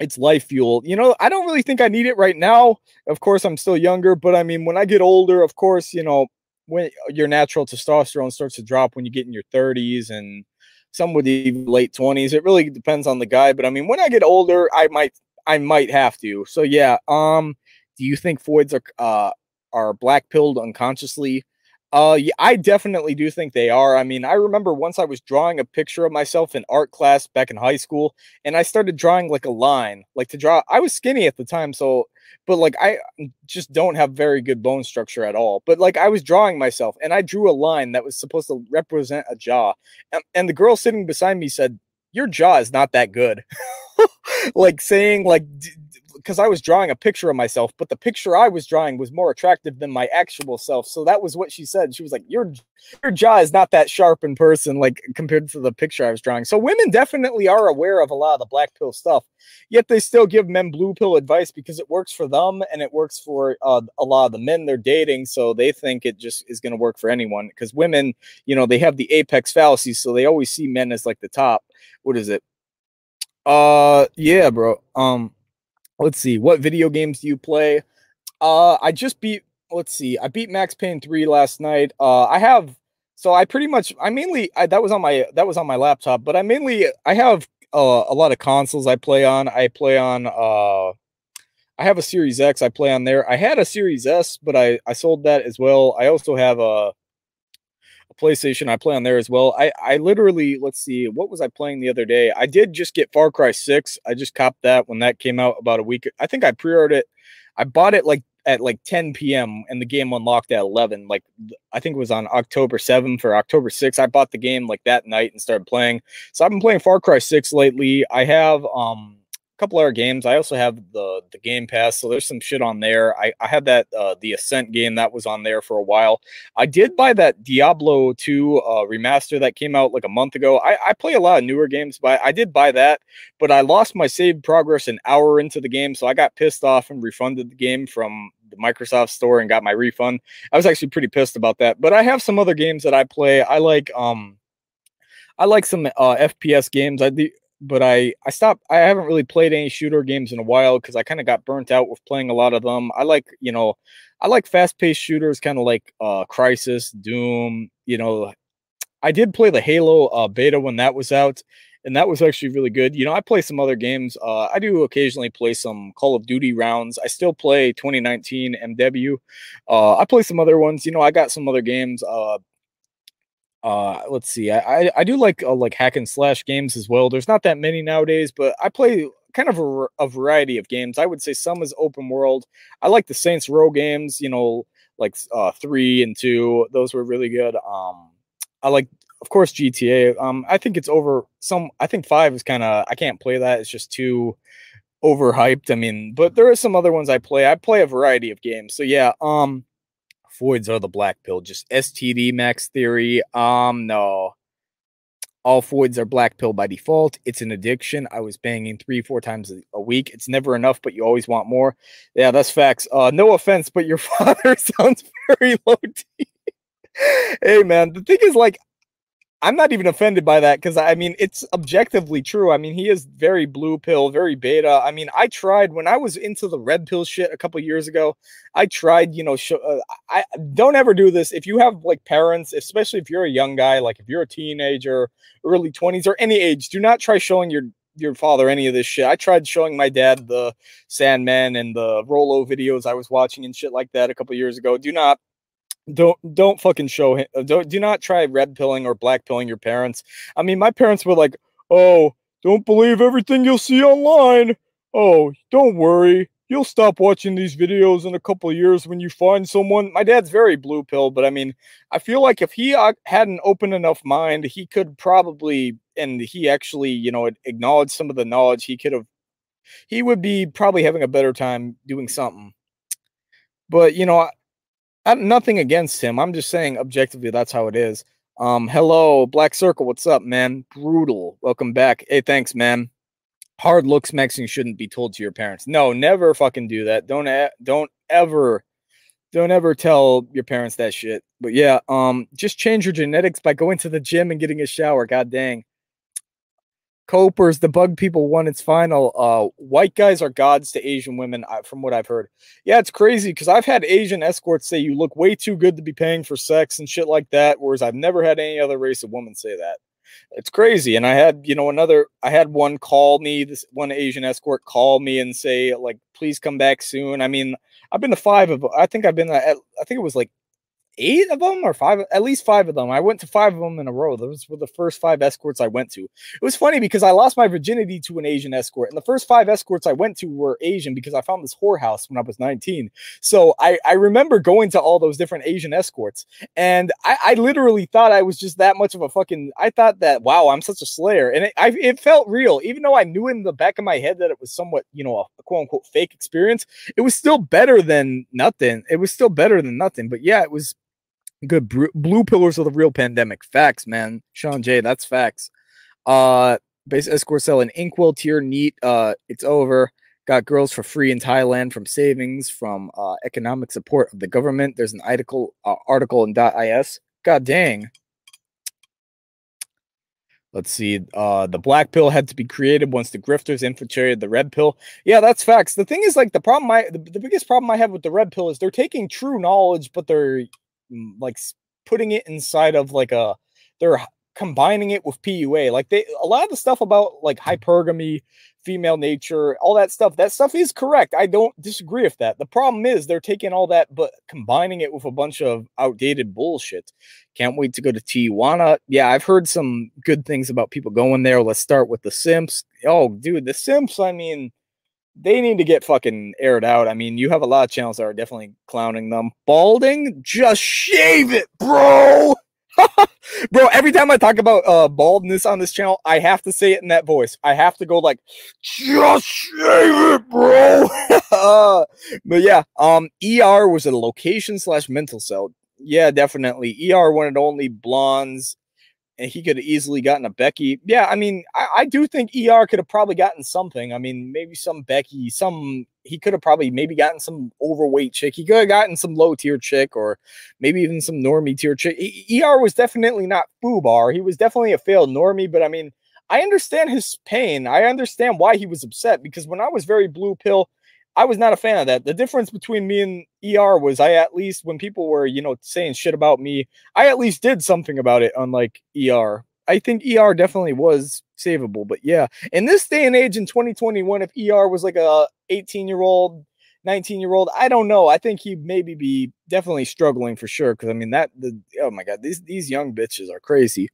it's life fuel. You know, I don't really think I need it right now. Of course, I'm still younger, but I mean, when I get older, of course, you know, when your natural testosterone starts to drop when you get in your 30s and some would even late 20s. It really depends on the guy, but I mean, when I get older, I might I might have to. So yeah, um do you think Foids are uh are black pilled unconsciously? Uh, yeah, I definitely do think they are. I mean, I remember once I was drawing a picture of myself in art class back in high school, and I started drawing like a line, like to draw. I was skinny at the time, so, but like I just don't have very good bone structure at all. But like I was drawing myself, and I drew a line that was supposed to represent a jaw, and, and the girl sitting beside me said, "Your jaw is not that good," like saying like because I was drawing a picture of myself, but the picture I was drawing was more attractive than my actual self. So that was what she said. She was like, "Your your jaw is not that sharp in person, like compared to the picture I was drawing." So women definitely are aware of a lot of the black pill stuff, yet they still give men blue pill advice because it works for them and it works for uh, a lot of the men they're dating. So they think it just is going to work for anyone because women, you know, they have the apex fallacy, so they always see men as like the top. What is it? Uh, yeah, bro. Um let's see what video games do you play? Uh i just beat let's see i beat max payne 3 last night. Uh i have so i pretty much i mainly I, that was on my that was on my laptop but i mainly i have uh, a lot of consoles i play on. I play on uh i have a series x i play on there. I had a series s but i i sold that as well. I also have a PlayStation. I play on there as well. I I literally let's see what was I playing the other day. I did just get Far Cry Six. I just copped that when that came out about a week. I think I pre-ordered it. I bought it like at like 10 p.m. and the game unlocked at 11. Like I think it was on October 7th or October 6th. I bought the game like that night and started playing. So I've been playing Far Cry 6 lately. I have um couple other games. I also have the the Game Pass, so there's some shit on there. I I had that uh, the Ascent game that was on there for a while. I did buy that Diablo 2 uh, remaster that came out like a month ago. I I play a lot of newer games, but I did buy that. But I lost my save progress an hour into the game, so I got pissed off and refunded the game from the Microsoft store and got my refund. I was actually pretty pissed about that. But I have some other games that I play. I like um I like some uh, FPS games. I do but I I stopped. I haven't really played any shooter games in a while because I kind of got burnt out with playing a lot of them. I like you know, I like fast paced shooters, kind of like uh Crysis, Doom. You know, I did play the Halo uh, beta when that was out, and that was actually really good. You know, I play some other games. Uh, I do occasionally play some Call of Duty rounds. I still play 2019 MW. Uh, I play some other ones. You know, I got some other games. Uh, uh let's see i i do like uh, like hack and slash games as well. There's not that many nowadays but i play kind of a, a, variety of games. I would say some is open world. I like the saints row games you know like uh three and two. Those were really good. Um i like of course gta um i think it's over some i think five is kind of i can't play that. It's just too overhyped i mean but there are some other ones i play. I play a variety of games. So yeah um Foids are the black pill. Just STD max theory. Um, no. All Foids are black pill by default. It's an addiction. I was banging three, four times a week. It's never enough, but you always want more. Yeah, that's facts. Uh, no offense, but your father sounds very low T. hey man, the thing is like I'm not even offended by that because I mean it's objectively true. I mean he is very blue pill, very beta. I mean I tried when I was into the red pill shit a couple years ago. I tried, you know, sh- uh, I don't ever do this if you have like parents, especially if you're a young guy, like if you're a teenager, early 20s or any age. Do not try showing your your father any of this shit. I tried showing my dad the Sandman and the Rollo videos I was watching and shit like that a couple years ago. Do not don't don't fucking show him uh, don't do not try red pilling or black pilling your parents. I mean my parents were like oh don't believe everything you'll see online. Oh don't worry. You'll stop watching these videos in a couple of years when you find someone. My dad's very blue pill but i mean i feel like if he uh, had an open enough mind he could probably and he actually you know acknowledged some of the knowledge he could have he would be probably having a better time doing something. But you know I, nothing against him. I'm just saying objectively that's how it is. Um, hello, Black Circle. What's up, man? Brutal. Welcome back. Hey, thanks, man. Hard looks maxing shouldn't be told to your parents. No, never fucking do that. Don't don't ever don't ever tell your parents that shit. But yeah, um, just change your genetics by going to the gym and getting a shower. God dang. Copers, the bug people won its final. Uh, white guys are gods to Asian women, from what I've heard. Yeah, it's crazy because I've had Asian escorts say you look way too good to be paying for sex and shit like that, whereas I've never had any other race of woman say that. It's crazy. And I had, you know, another, I had one call me, this one Asian escort call me and say, like, please come back soon. I mean, I've been to five of, I think I've been, at, I think it was like eight of them or five, at least five of them. I went to five of them in a row. Those were the first five escorts I went to. It was funny because I lost my virginity to an Asian escort, and the first five escorts I went to were Asian because I found this whorehouse when I was 19. So I, I remember going to all those different Asian escorts, and I, I literally thought I was just that much of a fucking. I thought that wow, I'm such a slayer, and it, I, it felt real, even though I knew in the back of my head that it was somewhat, you know, a, a quote unquote fake experience. It was still better than nothing. It was still better than nothing. But yeah, it was Good blue pillars of the real pandemic. Facts, man. Sean J, that's facts. Uh base escort selling incel tier neat. Uh it's over. Got girls for free in Thailand from savings from uh, economic support of the government. There's an article uh, article in .is. God dang. Let's see. Uh, the black pill had to be created once the grifters infiltrated the red pill. Yeah, that's facts. The thing is, like, the problem I, the, the biggest problem I have with the red pill is they're taking true knowledge, but they're like putting it inside of like a they're combining it with PUA. Like they a lot of the stuff about like mm. hypergamy, female nature, all that stuff, that stuff is correct. I don't disagree with that. The problem is they're taking all that but combining it with a bunch of outdated bullshit. Can't wait to go to Tijuana. Yeah, I've heard some good things about people going there. Let's start with the Simps. Oh, dude, the Simps, I mean, they need to get fucking aired out. I mean, you have a lot of channels that are definitely clowning them. Balding, just shave it, bro. bro, every time I talk about uh baldness on this channel, I have to say it in that voice. I have to go like, just shave it, bro. but yeah, um, ER was a location slash mental cell. Yeah, definitely. ER one wanted only blondes and he could have easily gotten a Becky. Yeah, I mean, I, I do think ER could have probably gotten something. I mean, maybe some Becky, some he could have probably maybe gotten some overweight chick. He could have gotten some low tier chick, or maybe even some normie tier chick. ER was definitely not foobar. He was definitely a failed normie, but I mean, I understand his pain. I understand why he was upset because when I was very blue pill, I was not a fan of that. The difference between me and ER was I at least when people were, you know, saying shit about me, I at least did something about it, unlike ER. I think ER definitely was savable, but yeah, in this day and age in 2021, if ER was like a 18 year old, 19 year old, I don't know. I think he'd maybe be definitely struggling for sure. Cause I mean, that the oh my god, these these young bitches are crazy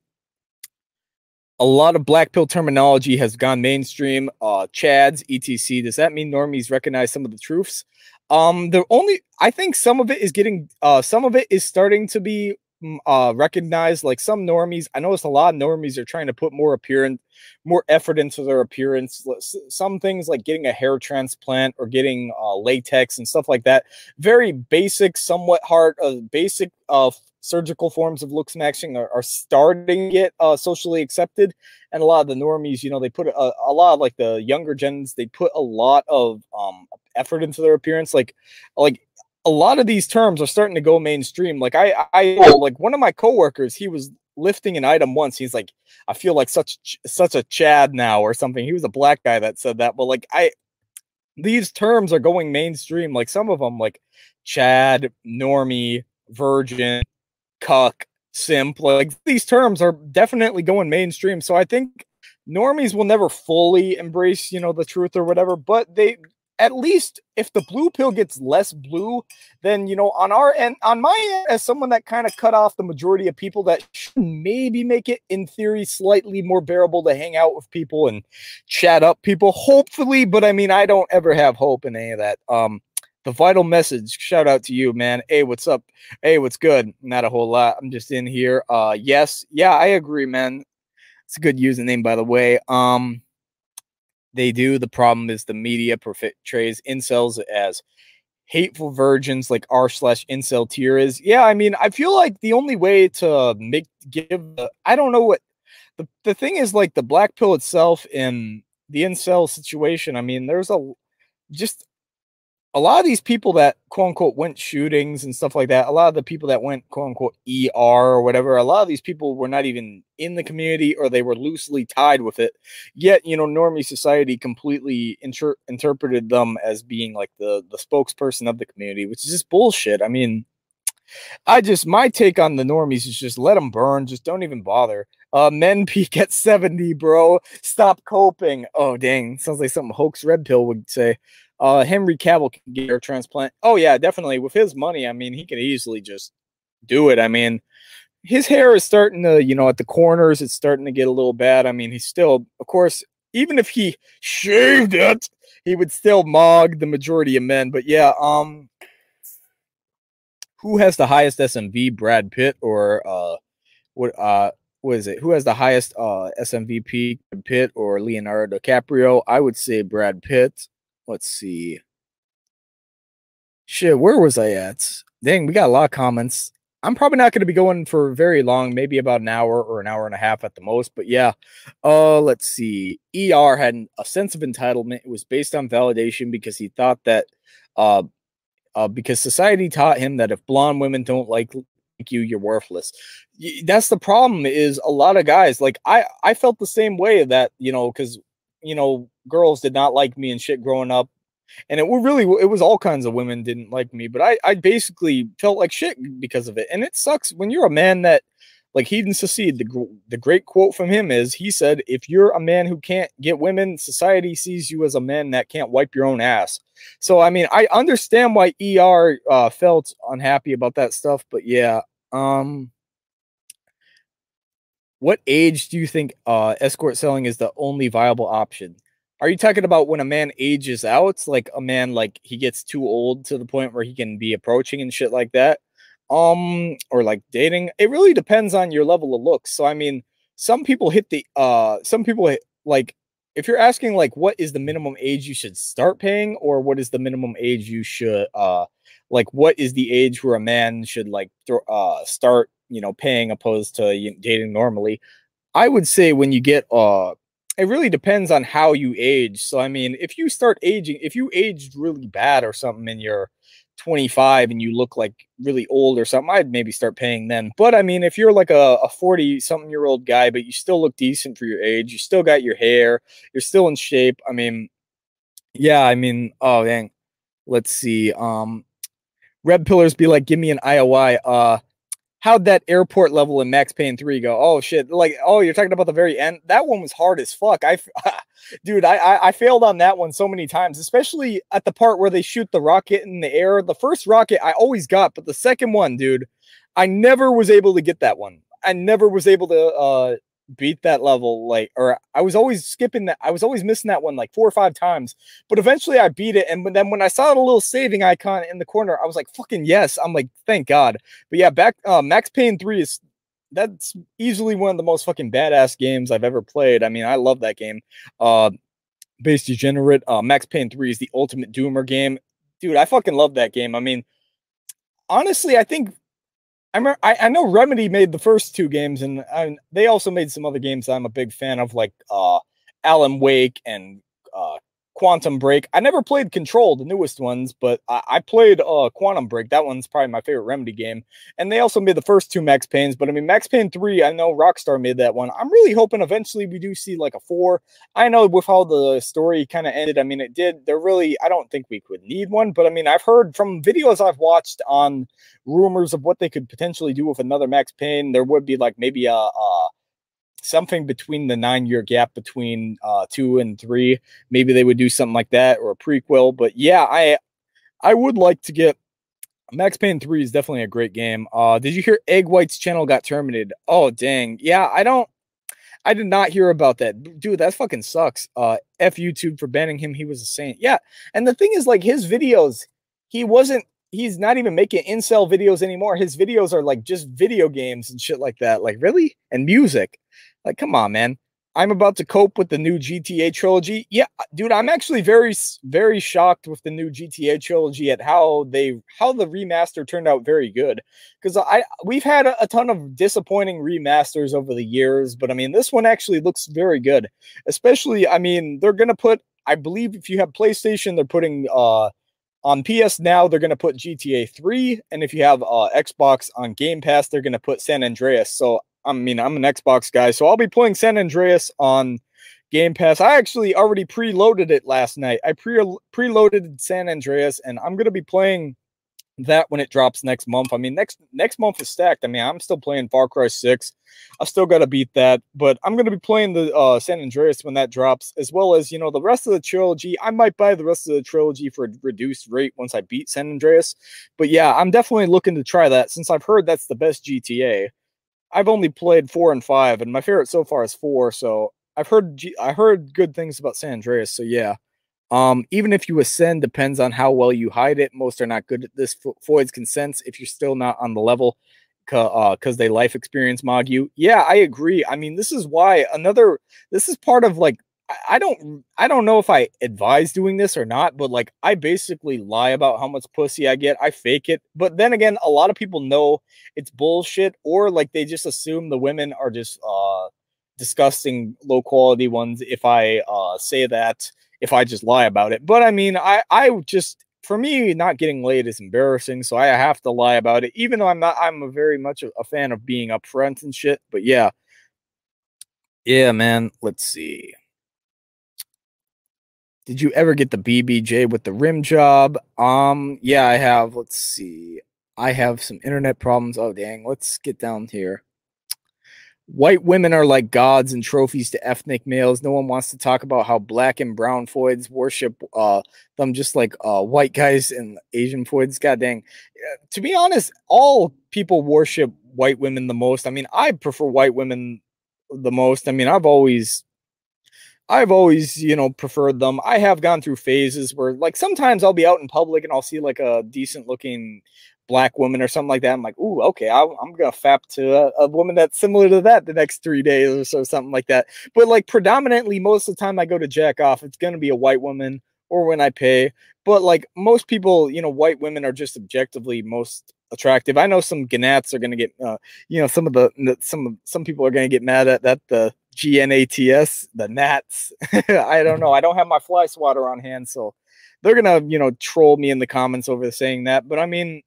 a lot of black pill terminology has gone mainstream. Uh, Chads, etc. Does that mean normies recognize some of the truths? Um, the only I think some of it is getting uh some of it is starting to be mm, uh recognized. Like some normies, I noticed a lot of normies are trying to put more appearance, more effort into their appearance. Some things like getting a hair transplant or getting uh, latex and stuff like that. Very basic, somewhat hard, uh, basic uh surgical forms of looks maxing are, are starting to get uh, socially accepted. And a lot of the normies you know they put a, a lot of like the younger gens they put a lot of um, effort into their appearance. Like like a lot of these terms are starting to go mainstream. Like i i like one of my coworkers he was lifting an item once. He's like i feel like such such a chad now or something. He was a black guy that said that. But like i these terms are going mainstream. Like some of them like chad normie virgin cuck, simp. Like these terms are definitely going mainstream. So I think normies will never fully embrace, you know, the truth or whatever, but they at least if the blue pill gets less blue, then you know, on our end, on my end, as someone that kind of cut off the majority of people that should maybe make it in theory slightly more bearable to hang out with people and chat up people, hopefully, but I mean, I don't ever have hope in any of that. Um, the vital message shout out to you man. Hey what's up? Hey what's good? Not a whole lot. I'm just in here. Uh yes. Yeah i agree man. It's a good username by the way. Um they do. The problem is the media portrays incels as hateful virgins like r slash incel tier is. Yeah i mean i feel like the only way to make give the, i don't know what the, the thing is like the black pill itself in the incel situation i mean there's a just a lot of these people that quote unquote went shootings and stuff like that, a lot of the people that went quote unquote ER or whatever, a lot of these people were not even in the community or they were loosely tied with it. Yet, you know, normie society completely inter- interpreted them as being like the the spokesperson of the community, which is just bullshit. I mean, I just my take on the normies is just let them burn, just don't even bother. Uh, men peak at 70, bro. Stop coping. Oh, dang. Sounds like something Hoax Red Pill would say. Uh, Henry Cavill can get a transplant. Oh yeah, definitely. With his money, I mean, he could easily just do it. I mean, his hair is starting to, you know, at the corners, it's starting to get a little bad. I mean, he's still, of course, even if he shaved it, he would still mog the majority of men. But yeah, um, who has the highest SMV, Brad Pitt or uh, what uh, what is it? Who has the highest uh SMVP, Pitt or Leonardo DiCaprio? I would say Brad Pitt let's see. Shit, where was I at? Dang, we got a lot of comments. I'm probably not going to be going for very long, maybe about an hour or an hour and a half at the most. But yeah, uh, let's see. ER had a sense of entitlement. It was based on validation because he thought that, uh, uh, because society taught him that if blonde women don't like you, you're worthless. That's the problem. Is a lot of guys like I. I felt the same way that you know because you know, girls did not like me and shit growing up. And it really, it was all kinds of women didn't like me, but I, I basically felt like shit because of it. And it sucks when you're a man that, like Hedon Secede, the, the great quote from him is, he said, if you're a man who can't get women, society sees you as a man that can't wipe your own ass. So, I mean, I understand why ER uh, felt unhappy about that stuff, but yeah, um, what age do you think uh, escort selling is the only viable option? Are you talking about when a man ages out, like a man like he gets too old to the point where he can be approaching and shit like that? Um, or like dating? It really depends on your level of looks. So I mean, some people hit the uh, some people hit, like if you're asking like what is the minimum age you should start paying, or what is the minimum age you should uh, like what is the age where a man should like th- uh start you know paying opposed to dating normally i would say when you get uh it really depends on how you age. So i mean if you start aging if you aged really bad or something and you're 25 and you look like really old or something i'd maybe start paying then. But i mean if you're like a, a 40 something year old guy but you still look decent for your age you still got your hair you're still in shape i mean yeah i mean oh dang. Let's see um red pillars be like give me an ioi uh how'd that airport level in Max Payne 3 go? Oh shit. Like, oh, you're talking about the very end. That one was hard as fuck. I dude, I, I, I failed on that one so many times, especially at the part where they shoot the rocket in the air. The first rocket I always got, but the second one, dude, I never was able to get that one. I never was able to uh beat that level like or I was always skipping that I was always missing that one like four or five times but eventually I beat it and then when I saw the little saving icon in the corner I was like fucking yes I'm like thank god but yeah back uh, Max Payne 3 is that's easily one of the most fucking badass games I've ever played I mean I love that game uh base degenerate uh Max Payne 3 is the ultimate doomer game dude I fucking love that game I mean honestly I think I remember, I, I know Remedy made the first two games, and, they also made some other games I'm a big fan of, like uh, Alan Wake and uh, Quantum Break. I never played Control, the newest ones, but I, I played uh, Quantum Break. That one's probably my favorite Remedy game. And they also made the first two Max Paynes, but I mean, Max Payne 3, I know Rockstar made that one. I'm really hoping eventually we do see like a four. I know with how the story kind of ended, I mean, it did. They're really, I don't think we could need one, but I mean, I've heard from videos I've watched on rumors of what they could potentially do with another Max Payne. There would be like maybe a, a something between the nine year gap between uh, two and three. Maybe they would do something like that or a prequel. But yeah, I I would like to get Max Payne 3 is definitely a great game. Uh, did you hear Egg White's channel got terminated? Oh dang. Yeah, I don't I did not hear about that. Dude, that fucking sucks. Uh F YouTube for banning him. He was a saint. Yeah. And the thing is, like his videos, he wasn't he's not even making incel videos anymore. His videos are like just video games and shit like that. Like, really? And music. Like, come on, man. I'm about to cope with the new GTA trilogy. Yeah, dude, I'm actually very very shocked with the new GTA trilogy at how they how the remaster turned out very good. Cuz I we've had a, a, ton of disappointing remasters over the years, but I mean this one actually looks very good. Especially I mean, they're to put I believe if you have PlayStation, they're putting uh on PS now they're to put GTA 3 and if you have uh Xbox on Game Pass, they're to put San Andreas. So I mean, I'm an Xbox guy, so I'll be playing San Andreas on Game Pass. I actually already preloaded it last night. I pre preloaded San Andreas, and I'm gonna be playing that when it drops next month. I mean, next next month is stacked. I mean, I'm still playing Far Cry Six. I still got to beat that, but I'm gonna be playing the uh, San Andreas when that drops, as well as you know the rest of the trilogy. I might buy the rest of the trilogy for a reduced rate once I beat San Andreas. But yeah, I'm definitely looking to try that since I've heard that's the best GTA. I've only played four and five, and my favorite so far is four. So I've heard I heard good things about San Andreas. So yeah, um, even if you ascend, depends on how well you hide it. Most are not good at this. Foids can sense if you're still not on the level, because uh, they life experience mog you. Yeah, I agree. I mean, this is why another. This is part of like I don't I don't know if I advise doing this or not, but like I basically lie about how much pussy I get. I fake it. But then again, a lot of people know it's bullshit or like they just assume the women are just uh disgusting low quality ones if I uh say that if I just lie about it. But I mean, I I just for me not getting laid is embarrassing, so I have to lie about it even though I'm not I'm a very much a, a fan of being upfront and shit. But yeah. Yeah, man, let's see. Did you ever get the BBJ with the rim job? Um, yeah, I have. Let's see. I have some internet problems. Oh, dang. Let's get down here. White women are like gods and trophies to ethnic males. No one wants to talk about how black and brown foids worship uh, them just like uh, white guys and Asian foids. God dang. To be honest, all people worship white women the most. I mean, I prefer white women the most. I mean, I've always I've always, you know, preferred them. I have gone through phases where, like, sometimes I'll be out in public and I'll see like a decent looking black woman or something like that. I'm like, ooh, okay, I, am gonna fap to a, a, woman that's similar to that the next three days or so, something like that. But like, predominantly, most of the time I go to jack off, it's gonna be a white woman or when I pay. But like most people, you know, white women are just objectively most attractive. I know some gnats are gonna get, uh, you know, some of the some of some people are gonna get mad at that the GNATS, the Nats. I don't know. I don't have my fly swatter on hand, so they're gonna, you know, troll me in the comments over saying that. But I mean,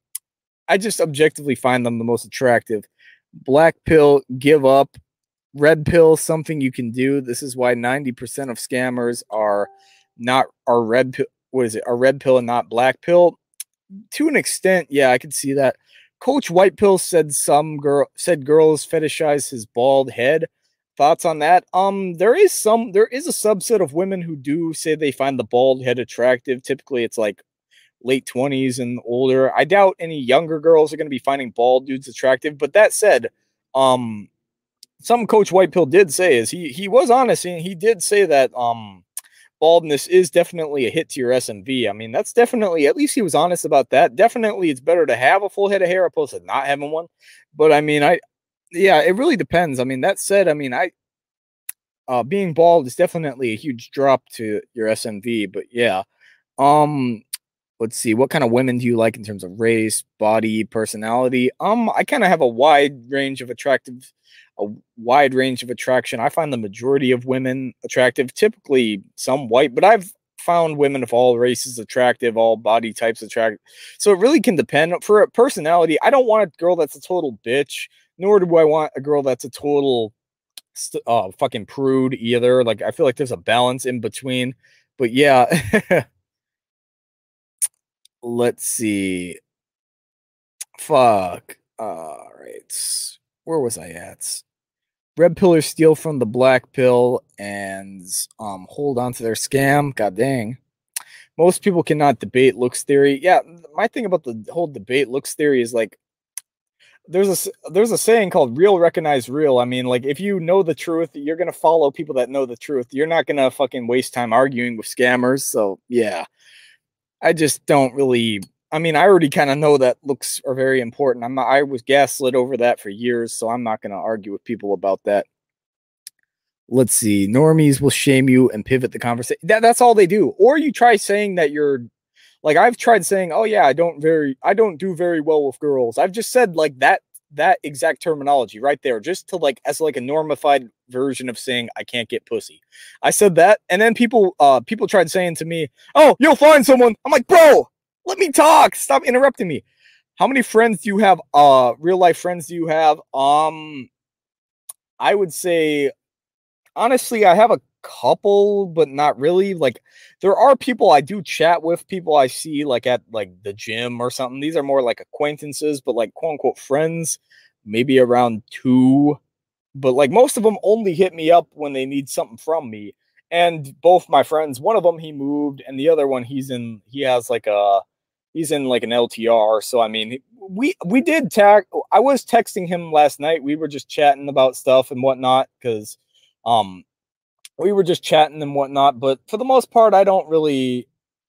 I just objectively find them the most attractive. Black pill, give up. Red pill, something you can do. This is why 90% of scammers are not are red pill. What is it? Are red pill and not black pill? To an extent, yeah, I could see that. Coach White Pill said some girl said girls fetishize his bald head thoughts on that. Um there is some there is a subset of women who do say they find the bald head attractive. Typically it's like late 20s and older. I doubt any younger girls are going to be finding bald dudes attractive but that said um some coach white pill did say is he he was honest and he did say that um baldness is definitely a hit to your smv i mean that's definitely at least he was honest about that. Definitely it's better to have a full head of hair opposed to not having one. But i mean i yeah, it really depends. I mean, that said, I mean, I uh being bald is definitely a huge drop to your SMV, but yeah. Um let's see, what kind of women do you like in terms of race, body, personality? Um, I kind of have a wide range of attractive a wide range of attraction. I find the majority of women attractive, typically some white, but I've found women of all races attractive, all body types attractive. So it really can depend. For a personality, I don't want a girl that's a total bitch nor do I want a girl that's a total uh, fucking prude either. Like I feel like there's a balance in between. But yeah. Let's see. Fuck. All right. Where was I at? Red pillars steal from the black pill and um hold on to their scam. God dang. Most people cannot debate looks theory. Yeah, my thing about the whole debate looks theory is like there's a there's a saying called real recognize real. I mean, like if you know the truth, you're gonna follow people that know the truth. You're not gonna fucking waste time arguing with scammers. So yeah, I just don't really. I mean, I already kind of know that looks are very important. I'm not, I was gaslit over that for years, so I'm not gonna argue with people about that. let's see, normies will shame you and pivot the conversation. That, that's all they do. Or you try saying that you're like I've tried saying, "Oh yeah, I don't very I don't do very well with girls." I've just said like that that exact terminology right there just to like as like a normified version of saying I can't get pussy. I said that and then people uh people tried saying to me, "Oh, you'll find someone." I'm like, "Bro, let me talk. Stop interrupting me." How many friends do you have? Uh real life friends do you have? Um I would say honestly, I have a couple, but not really. Like there are people I do chat with, people I see like at like the gym or something. These are more like acquaintances, but like quote unquote friends, maybe around two. But like most of them only hit me up when they need something from me. And both my friends, one of them he moved, and the other one he's in. He has like a he's in like an LTR. So I mean, we we did tag. I was texting him last night. We were just chatting about stuff and whatnot because um we were just chatting and whatnot. But for the most part, I don't really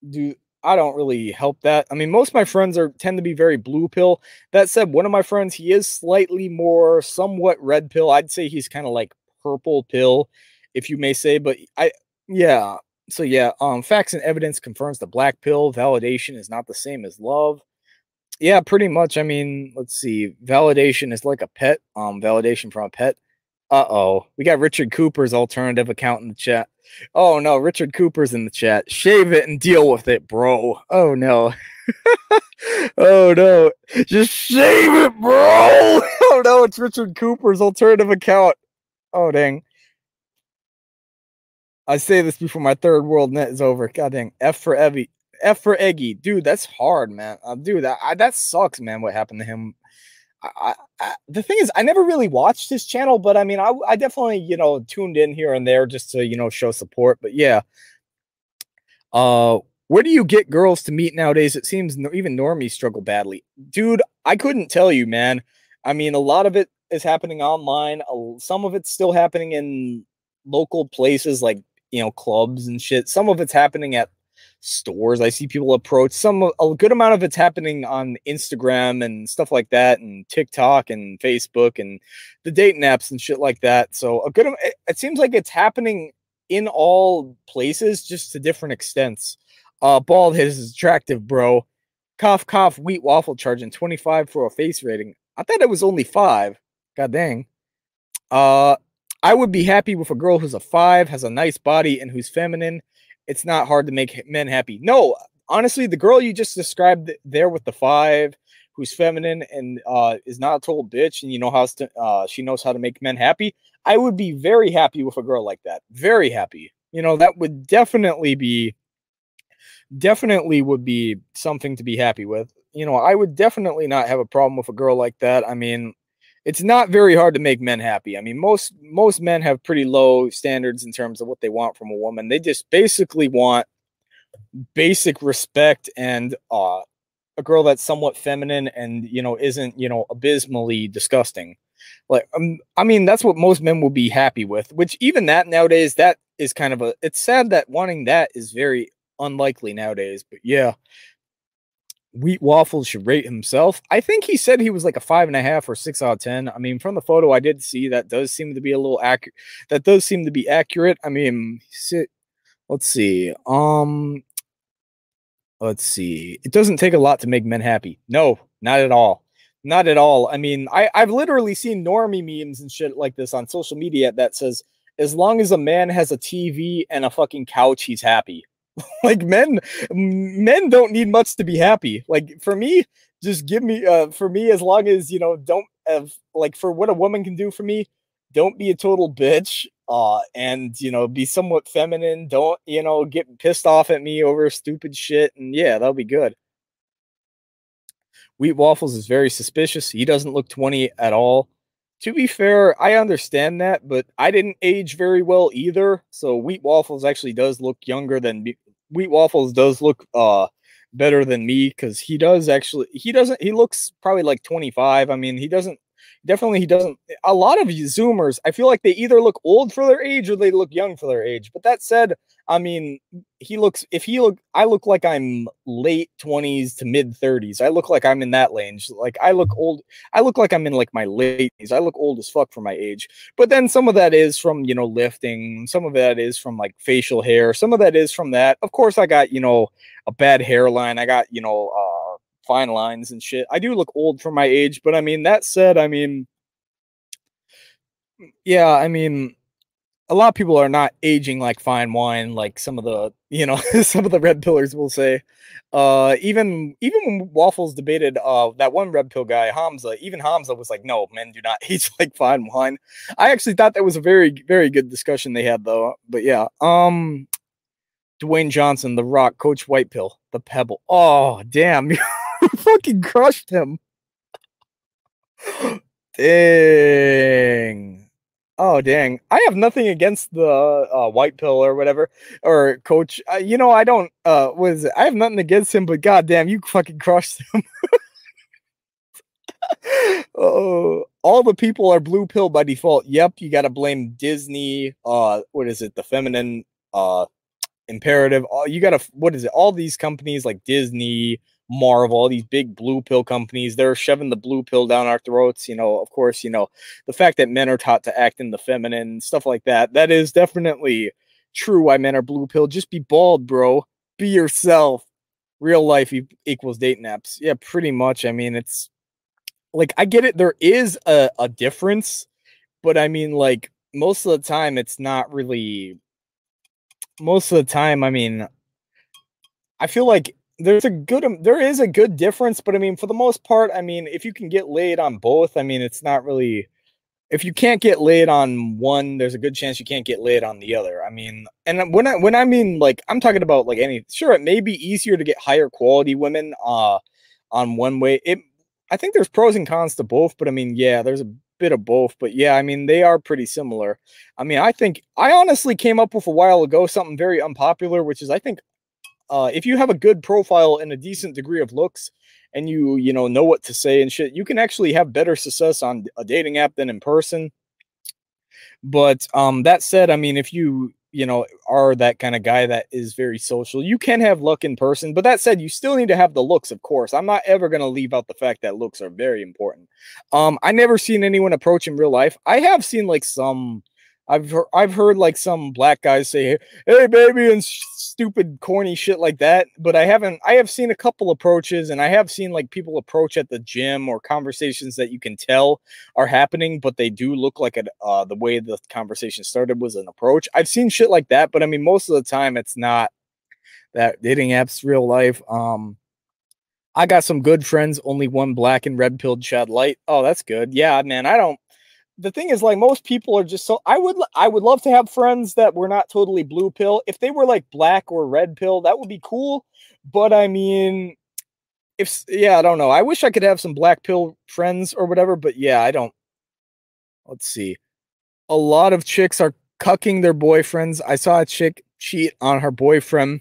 do. I don't really help that. I mean, most of my friends are tend to be very blue pill. That said, one of my friends, he is slightly more somewhat red pill. I'd say he's kind of like purple pill, if you may say. But I, yeah. So yeah, um, facts and evidence confirms the black pill validation is not the same as love. Yeah, pretty much. I mean, let's see. Validation is like a pet. Um, validation from a pet. Uh oh. We got Richard Cooper's alternative account in the chat. Oh no, Richard Cooper's in the chat. Shave it and deal with it, bro. Oh no. oh no. Just shave it, bro. oh no, it's Richard Cooper's alternative account. Oh dang. I say this before my third world net is over. God dang. F for Evie. F for Eggy. Dude, that's hard, man. Uh, dude, that I, that sucks, man, what happened to him I, I, the thing is, I never really watched his channel, but I mean, I, I definitely, you know, tuned in here and there just to, you know, show support. But yeah, uh, where do you get girls to meet nowadays? It seems no, even normies struggle badly, dude. I couldn't tell you, man. I mean, a lot of it is happening online. Some of it's still happening in local places like you know clubs and shit. Some of it's happening at stores. I see people approach some a good amount of it's happening on Instagram and stuff like that, and TikTok and Facebook and the dating apps and shit like that. So a good it, it seems like it's happening in all places, just to different extents. Uh, bald head is attractive, bro. Cough, cough. Wheat waffle charging twenty five for a face rating. I thought it was only five. God dang. Uh, I would be happy with a girl who's a five, has a nice body, and who's feminine it's not hard to make men happy. No, honestly, the girl you just described there with the five, who's feminine and uh, is not a total bitch, and you know how to, uh, she knows how to make men happy. I would be very happy with a girl like that. Very happy. You know, that would definitely be, definitely would be something to be happy with. You know, I would definitely not have a problem with a girl like that. I mean, it's not very hard to make men happy. I mean, most most men have pretty low standards in terms of what they want from a woman. They just basically want basic respect and uh, a girl that's somewhat feminine and you know isn't you know abysmally disgusting. Like um, I mean, that's what most men will be happy with. Which even that nowadays, that is kind of a. It's sad that wanting that is very unlikely nowadays. But yeah, Wheat Waffles should rate himself. I think he said he was like a five and a half or six out of ten. I mean, from the photo I did see, that does seem to be a little accurate. That does seem to be accurate. I mean, let's see. Um, let's see. It doesn't take a lot to make men happy. No, not at all. Not at all. I mean, I I've literally seen normie memes and shit like this on social media that says as long as a man has a TV and a fucking couch, he's happy. like men men don't need much to be happy like for me just give me uh for me as long as you know don't have like for what a woman can do for me don't be a total bitch uh and you know be somewhat feminine don't you know get pissed off at me over stupid shit and yeah that'll be good wheat waffles is very suspicious he doesn't look 20 at all to be fair, I understand that, but I didn't age very well either. So Wheat Waffles actually does look younger than. Wheat Waffles does look uh better than me because he does actually he doesn't he looks probably like 25. I mean, he doesn't definitely he doesn't a lot of zoomers, I feel like they either look old for their age or they look young for their age. But that said, I mean, he looks if he look I look like I'm late 20s to mid 30s. I look like I'm in that range. Like I look old. I look like I'm in like my late 80s. I look old as fuck for my age. But then some of that is from, you know, lifting. Some of that is from like facial hair. Some of that is from that. Of course I got, you know, a bad hairline. I got, you know, uh fine lines and shit. I do look old for my age, but I mean that said, I mean yeah, I mean a lot of people are not aging like fine wine, like some of the you know some of the red pillars will say. Uh, even even Wheat Waffles debated uh that one red pill guy Hamza, even Hamza was like, "No, men do not age like fine wine." I actually thought that was a very very good discussion they had though. But yeah, um, Dwayne Johnson, The Rock, Coach White Pill, The Pebble. Oh damn, you fucking crushed him. Dang. Oh dang! I have nothing against the uh, white pill or whatever or coach. Uh, you know, I don't. Uh, was I have nothing against him, but goddamn, you fucking crushed him. oh, all the people are blue pill by default. Yep, you got to blame Disney. Uh, what is it? The feminine uh imperative. You got to what is it? All these companies like Disney, Marvel, these big blue pill companies, they're shoving the blue pill down our throats. You know, of course, you know, the fact that men are taught to act in the feminine, stuff like that. That is definitely true why men are blue pill. Just be bald, bro. Be yourself. Real life equals dating apps. Yeah, pretty much. I mean, it's like I get it. There is a, a difference, but I mean, like most of the time, it's not really. Most of the time, I mean, I feel like there's a good um, there is a good difference, but I mean, for the most part, I mean, if you can get laid on both, I mean, it's not really. If you can't get laid on one, there's a good chance you can't get laid on the other. I mean, and when I when I mean like I'm talking about like any sure it may be easier to get higher quality women uh on one way. It I think there's pros and cons to both, but I mean, yeah, there's a bit of both, but yeah, I mean, they are pretty similar. I mean, I think I honestly came up with a while ago something very unpopular, which is I think uh, if you have a good profile and a decent degree of looks and you you know know what to say and shit you can actually have better success on a dating app than in person. But um that said i mean if you you know are that kind of guy that is very social you can have luck in person. But that said you still need to have the looks of course. I'm not ever going to leave out the fact that looks are very important. Um i never seen anyone approach in real life. I have seen like some I've heard, I've heard like some black guys say, "Hey, baby," and stupid, corny shit like that. But I haven't. I have seen a couple approaches, and I have seen like people approach at the gym or conversations that you can tell are happening, but they do look like a, uh, the way the conversation started was an approach. I've seen shit like that, but I mean, most of the time it's not that dating apps real life. Um, I got some good friends, only one black and red pilled Chad Light. Oh, that's good. Yeah, man. I don't the thing is like most people are just so I would I would love to have friends that were not totally blue pill. If they were like black or red pill, that would be cool. But I mean, if yeah, I don't know. I wish I could have some black pill friends or whatever, but yeah, I don't. Let's see. A lot of chicks are cucking their boyfriends. I saw a chick cheat on her boyfriend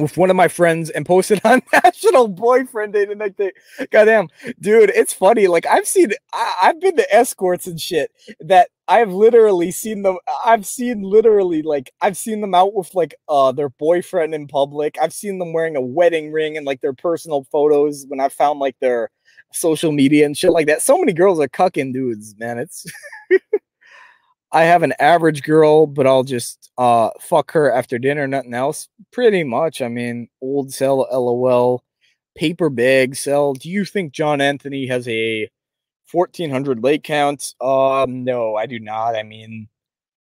with one of my friends and posted on National Boyfriend Day the next day. Goddamn, dude, it's funny. Like I've seen, I, have been to escorts and shit that I've literally seen them. I've seen literally like I've seen them out with like uh their boyfriend in public. I've seen them wearing a wedding ring and like their personal photos when I found like their social media and shit like that. So many girls are cucking dudes, man. It's I have an average girl, but I'll just uh fuck her after dinner, nothing else. Pretty much. I mean, old cell LOL, paper bag cell. Do you think John Anthony has a 1400 late count? Um, no, I do not. I mean,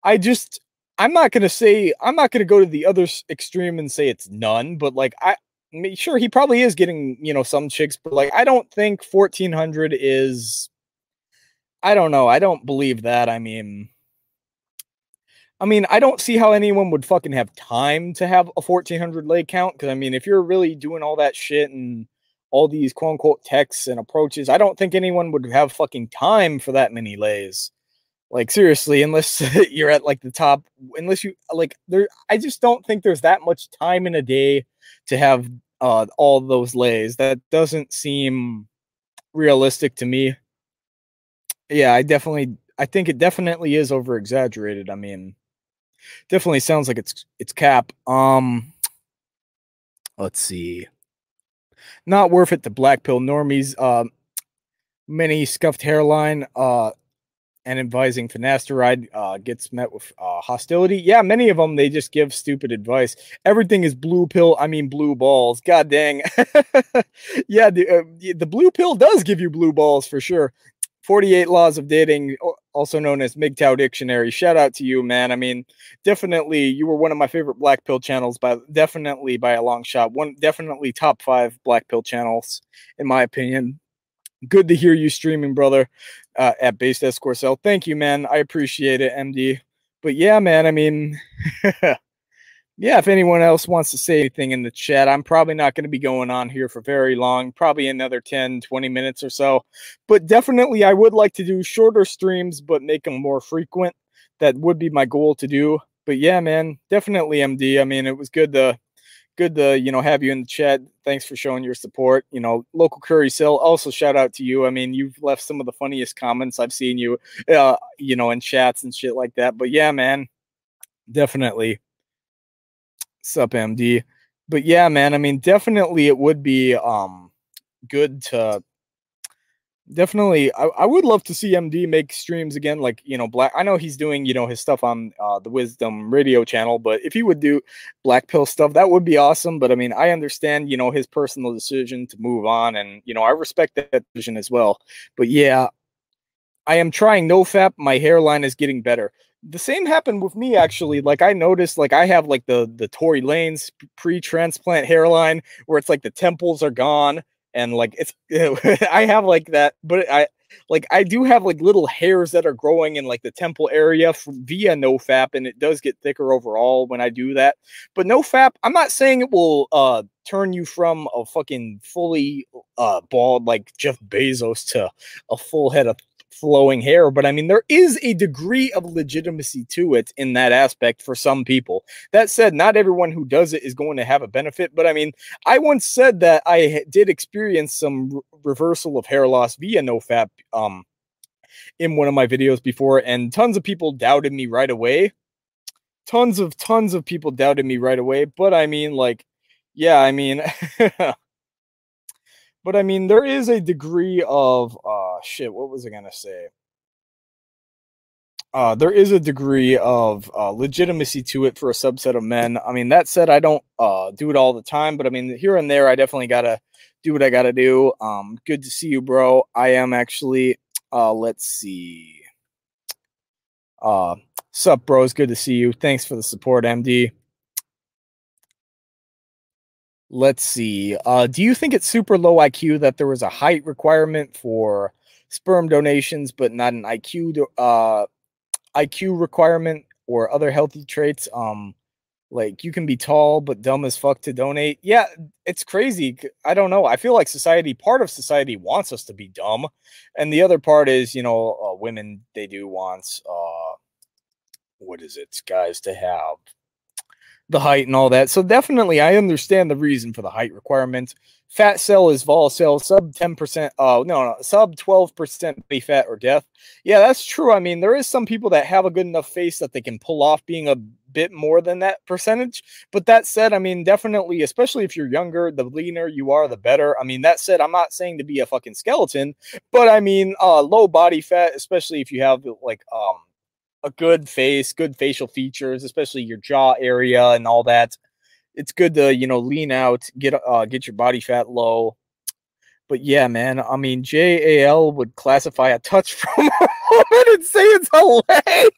I just I'm not gonna say I'm not gonna go to the other extreme and say it's none, but like I I mean, sure he probably is getting you know some chicks, but like I don't think 1400 is. I don't know. I don't believe that. I mean, I mean, I don't see how anyone would fucking have time to have a 1400 lay count. Because, I mean, if you're really doing all that shit and all these quote unquote texts and approaches, I don't think anyone would have fucking time for that many lays. Like, seriously, unless you're at like the top, unless you like, there, I just don't think there's that much time in a day to have uh, all those lays. That doesn't seem realistic to me. Yeah, I definitely, I think it definitely is over exaggerated. I mean, definitely sounds like it's it's cap. Um, let's see. Not worth it to black pill normies. Um, many scuffed hairline. Uh, and advising finasteride uh, gets met with uh, hostility. Yeah, many of them they just give stupid advice. Everything is blue pill. I mean blue balls. God dang. yeah, the, uh, the blue pill does give you blue balls for sure. 48 Laws of Dating, also known as MGTOW Dictionary. Shout out to you, man. I mean, definitely you were one of my favorite black pill channels, by definitely by a long shot. One definitely top five black pill channels, in my opinion. Good to hear you streaming, brother uh, at Based Escorcel. Thank you, man. I appreciate it, MD. But yeah, man, I mean, yeah, if anyone else wants to say anything in the chat, I'm probably not going to be going on here for very long, probably another 10, 20 minutes or so. But definitely, I would like to do shorter streams, but make them more frequent. That would be my goal to do. But yeah, man, definitely MD. I mean, it was good to good to you know have you in the chat. Thanks for showing your support. You know, local curry sale. Also, shout out to you. I mean, you've left some of the funniest comments I've seen you, uh, you know, in chats and shit like that. But yeah, man, definitely. Sup, MD. But yeah, man. I mean, definitely, it would be um good to definitely I, I would love to see md make streams again like you know black i know he's doing you know his stuff on uh, the wisdom radio channel but if he would do black pill stuff that would be awesome but i mean i understand you know his personal decision to move on and you know i respect that decision as well but yeah i am trying no fap my hairline is getting better the same happened with me actually like i noticed like i have like the the Tory Lanez pre-transplant hairline where it's like the temples are gone and like it's I have like that, but I like I do have like little hairs that are growing in like the temple area via NoFap, and it does get thicker overall when I do that. But NoFap, I'm not saying it will uh turn you from a fucking fully uh bald like Jeff Bezos to a full head of flowing hair, but I mean, there is a degree of legitimacy to it in that aspect for some people. That said, not everyone who does it is going to have a benefit, but I mean, I once said that I did experience some re- reversal of hair loss via NoFap um, in one of my videos before, and tons of people doubted me right away. Tons of, tons of people doubted me right away, but I mean, like, yeah, I mean, but I mean, there is a degree of uh shit. What was I gonna say? Uh, there is a degree of uh, legitimacy to it for a subset of men. I mean, that said, I don't uh, do it all the time, but I mean, here and there, I definitely gotta do what I gotta do. Um, good to see you, bro. I am actually. Uh, let's see. Uh, sup, bros? Good to see you. Thanks for the support, MD. Let's see. Uh, do you think it's super low IQ that there was a height requirement for sperm donations, but not an IQ uh, IQ requirement or other healthy traits? Um, like you can be tall but dumb as fuck to donate. Yeah, it's crazy. I don't know. I feel like society, part of society, wants us to be dumb, and the other part is, you know, uh, women they do want uh, what is it, guys, to have the height and all that. So definitely, I understand the reason for the height requirement. Fat cell is vol cell sub 10%. Oh, no, no, sub 12% body fat or death. Yeah, that's true. I mean, there is some people that have a good enough face that they can pull off being a bit more than that percentage. But that said, I mean, definitely, especially if you're younger, the leaner you are, the better. I mean, that said, I'm not saying to be a fucking skeleton, but I mean, uh, low body fat, especially if you have like, um, a good face, good facial features, especially your jaw area and all that. It's good to you know lean out, get uh get your body fat low. But yeah, man, I mean JAL would classify a touch from a woman and say it's a lay.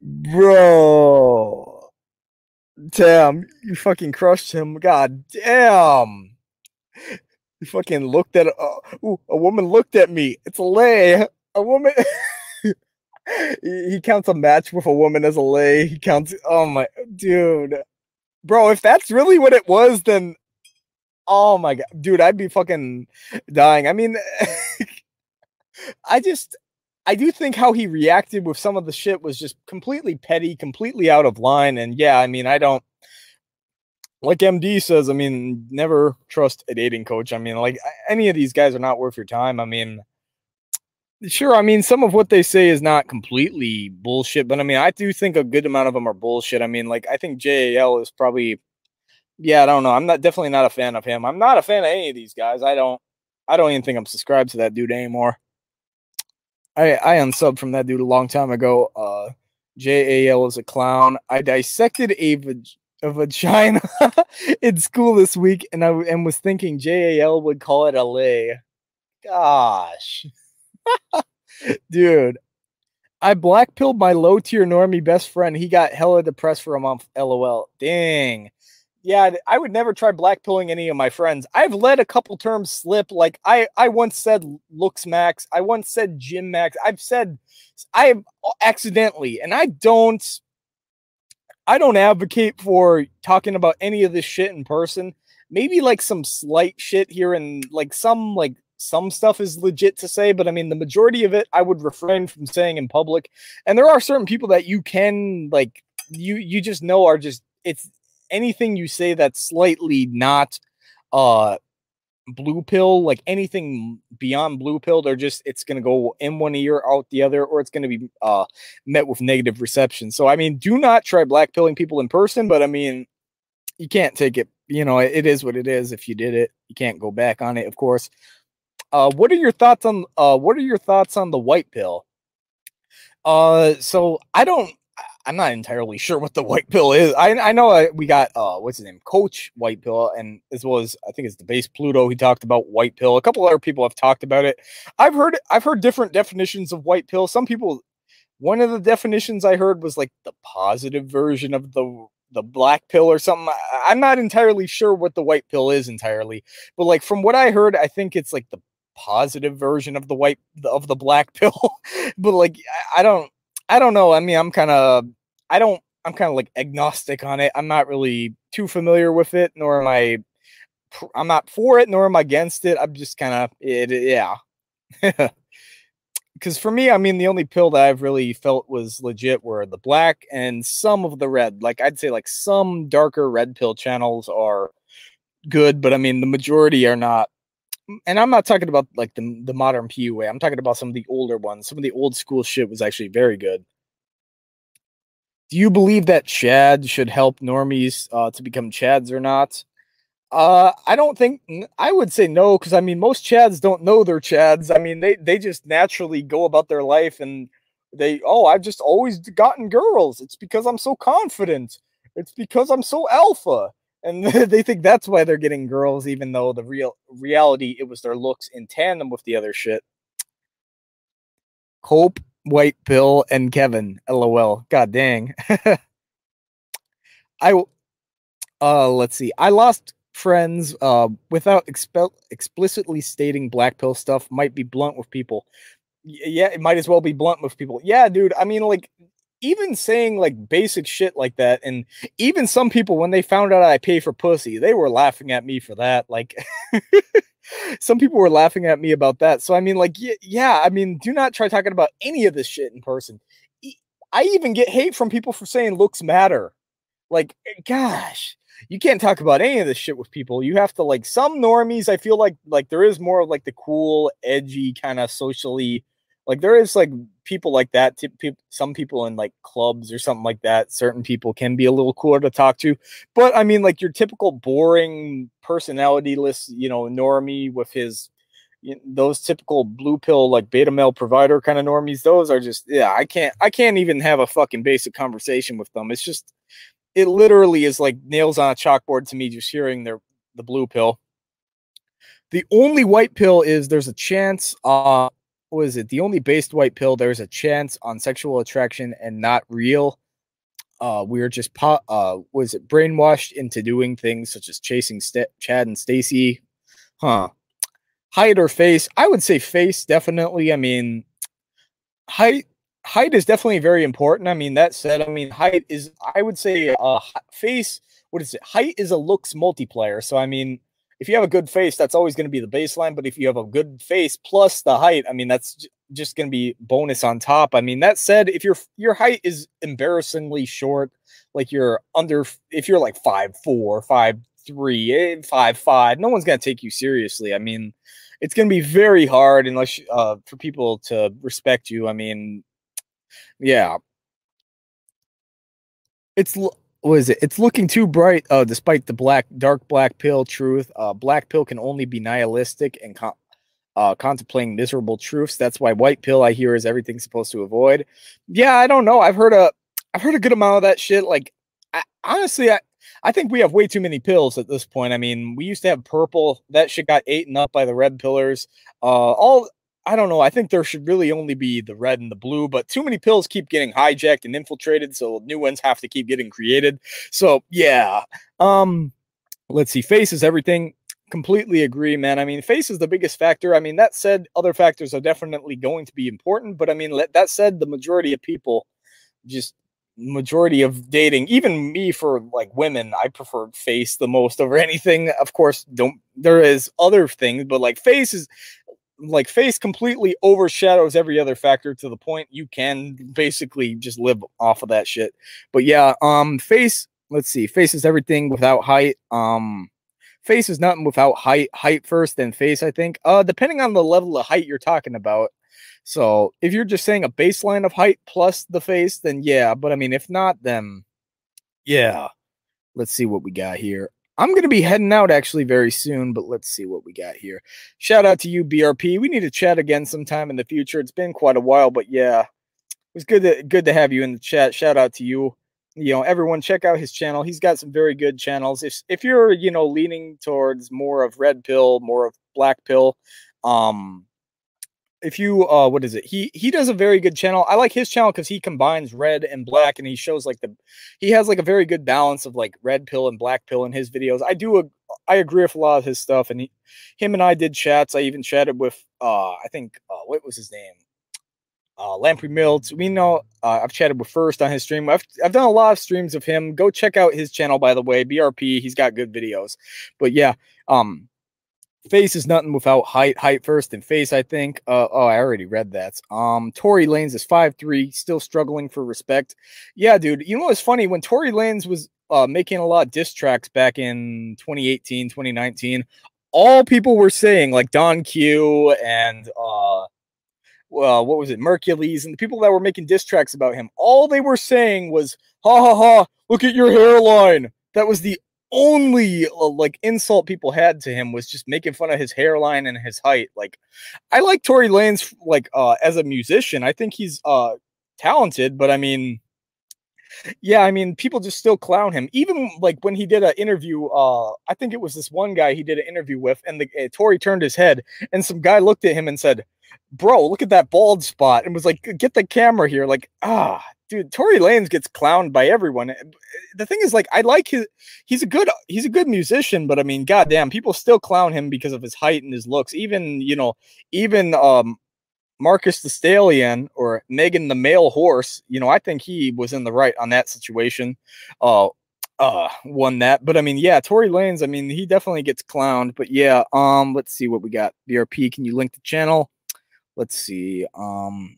Bro. Damn, you fucking crushed him. God damn. You fucking looked at uh, ooh, a woman looked at me. It's a lay. A woman. he, counts a match with a woman as a lay. He counts. Oh my dude, bro. If that's really what it was, then oh my god, dude, I'd be fucking dying. I mean, I just I do think how he reacted with some of the shit was just completely petty, completely out of line. And yeah, I mean, I don't like MD says, I mean, never trust a dating coach. I mean, like any of these guys are not worth your time. I mean, Sure, I mean some of what they say is not completely bullshit, but I mean I do think a good amount of them are bullshit. I mean, like I think JAL is probably yeah, I don't know. I'm not definitely not a fan of him. I'm not a fan of any of these guys. I don't I don't even think I'm subscribed to that dude anymore. I I unsubbed from that dude a long time ago. Uh JAL is a clown. I dissected a, vag- a vagina in school this week and I and was thinking JAL would call it a lay. Gosh. Dude, I blackpilled my low tier normie best friend. He got hella depressed for a month. LOL. Dang. Yeah, I would never try blackpilling any of my friends. I've let a couple terms slip. Like I, I once said looks max. I once said gym max. I've said I accidentally, and I don't, I don't advocate for talking about any of this shit in person. Maybe like some slight shit here and like some like some stuff is legit to say, but I mean, the majority of it I would refrain from saying in public. And there are certain people that you can like, you you just know are just it's anything you say that's slightly not uh blue pill, like anything beyond blue pill, they're just it's gonna go in one ear, out the other, or it's gonna be uh met with negative reception. So I mean, do not try black pilling people in person, but I mean, you can't take it. You know, it is what it is. If you did it, you can't go back on it, of course. Uh, what are your thoughts on uh, what are your thoughts on the white pill? Uh, so I don't. I'm not entirely sure what the white pill is. I I know I, we got uh what's his name, Coach White Pill, and as well as I think it's the base Pluto. He talked about white pill. A couple other people have talked about it. I've heard I've heard different definitions of white pill. Some people, one of the definitions I heard was like the positive version of the the black pill or something. I'm not entirely sure what the white pill is entirely, but like from what I heard, I think it's like the positive version of the white of the black pill but like I don't I don't know I mean I'm kind of I don't I'm kind of like agnostic on it I'm not really too familiar with it nor am I I'm not for it nor am I against it I'm just kind of it yeah. Because for me I mean the only pill that I've really felt was legit were the black and some of the red like I'd say like some darker red pill channels are good but I mean the majority are not and I'm not talking about like the the modern PUA. I'm talking about some of the older ones. Some of the old school shit was actually very good. Do you believe that Chad should help normies uh, to become Chads or not? Uh, I don't think I would say no because I mean most Chads don't know they're Chads. I mean they they just naturally go about their life and they oh I've just always gotten girls. It's because I'm so confident. It's because I'm so alpha and they think that's why they're getting girls, even though the real reality it was their looks in tandem with the other shit. Cope, White, Bill, and Kevin. LOL. God dang. I uh let's see. I lost friends uh without expe- explicitly stating black pill stuff might be blunt with people. Y- yeah, it might as well be blunt with people. Yeah, dude. I mean like even saying like basic shit like that, and even some people when they found out I pay for pussy, they were laughing at me for that. Like some people were laughing at me about that. So I mean, like, yeah, I mean, do not try talking about any of this shit in person. I even get hate from people for saying looks matter. Like, eh, gosh, you can't talk about any of this shit with people. You have to like some normies. I feel like like there is more of like the cool, edgy kind of socially like there is like people like that some people in like clubs or something like that certain people can be a little cooler to talk to. But i mean like your typical boring personalityless you know normie with his you know, those typical blue pill like beta male provider kind of normies those are just yeah i can't i can't even have a fucking basic conversation with them. It's just it literally is like nails on a chalkboard to me just hearing their the blue pill. The only white pill is there's a chance uh was it? The only based white pill there's a chance on sexual attraction and not real. Uh we are just po- uh was it? Brainwashed into doing things such as chasing St- chad and stacy. Huh. Height or face? I would say face definitely. I mean height height is definitely very important. I mean that said i mean height is i would say uh face what is it? Height is a looks multiplier. So i mean if you have a good face, that's always going to be the baseline. But if you have a good face plus the height, I mean, that's just going to be bonus on top. I mean, that said, if your your height is embarrassingly short, like you're under, if you're like five four, five three, eh, five five, no one's going to take you seriously. I mean, it's going to be very hard unless uh, for people to respect you. I mean, yeah, it's what is it? It's looking too bright. Uh, despite the black, dark black pill truth, uh, black pill can only be nihilistic and uh, contemplating miserable truths. That's why white pill I hear is everything supposed to avoid. Yeah, I don't know. I've heard a, I've heard a good amount of that shit. Like, I, honestly, I, I think we have way too many pills at this point. I mean, we used to have purple. That shit got eaten up by the red pillars. Uh, all I don't know. I think there should really only be the red and the blue, but too many pills keep getting hijacked and infiltrated, so new ones have to keep getting created. So yeah. Um, let's see. Face is everything. Completely agree, man. I mean, face is the biggest factor. I mean, that said, other factors are definitely going to be important, but I mean, that said, the majority of people just majority of dating even me for like women i prefer face the most over anything of course don't there is other things but like face is like face completely overshadows every other factor to the point you can basically just live off of that shit but yeah um face let's see face is everything without height um face is nothing without height height first then face i think uh depending on the level of height you're talking about so if you're just saying a baseline of height plus the face, then yeah. But I mean, if not, then yeah. Let's see what we got here. I'm going to be heading out actually very soon, but let's see what we got here. Shout out to you, BRP. We need to chat again sometime in the future. It's been quite a while, but yeah, it was good to good to have you in the chat. Shout out to you. You know, everyone check out his channel. He's got some very good channels. If if you're, you know, leaning towards more of red pill, more of black pill, um, if you uh what is it? He he does a very good channel. I like his channel because he combines red and black and he shows like the he has like a very good balance of like red pill and black pill in his videos. I do a, i agree with a lot of his stuff and he him and i did chats. I even chatted with uh i think uh what was his name? Uh lamprey mills. We know uh, i've chatted with first on his stream. I've, I've done a lot of streams of him. Go check out his channel by the way. Brp he's got good videos. But yeah um Face is nothing without height. Height first and face, I think. Uh, oh, I already read that. Um, Tory Lanez is five three, still struggling for respect. Yeah, dude. You know what's funny? When Tory Lanez was uh, making a lot of diss tracks back in 2018, 2019, all people were saying, like Don Q and uh, well, what was it, Mercules, and the people that were making diss tracks about him, all they were saying was, ha ha ha, look at your hairline. That was the only uh, like insult people had to him was just making fun of his hairline and his height. Like, I like Tory Lanez like uh as a musician. I think he's uh talented, but I mean, yeah, I mean, people just still clown him. Even like when he did an interview, uh, I think it was this one guy he did an interview with, and the uh, Tory turned his head, and some guy looked at him and said, "Bro, look at that bald spot," and was like, "Get the camera here." Like, ah, dude, Tory Lanez gets clowned by everyone. Eh, the thing is, like, I like his. He's a good. He's a good musician, but I mean, goddamn, people still clown him because of his height and his looks. Even you know, even um, Marcus the Stallion or Megan the male horse. You know, I think he was in the right on that situation. Uh, uh, won that. But I mean, yeah, Tory Lanez. I mean, he definitely gets clowned. But yeah, um, let's see what we got. BRP, can you link the channel? Let's see. Um,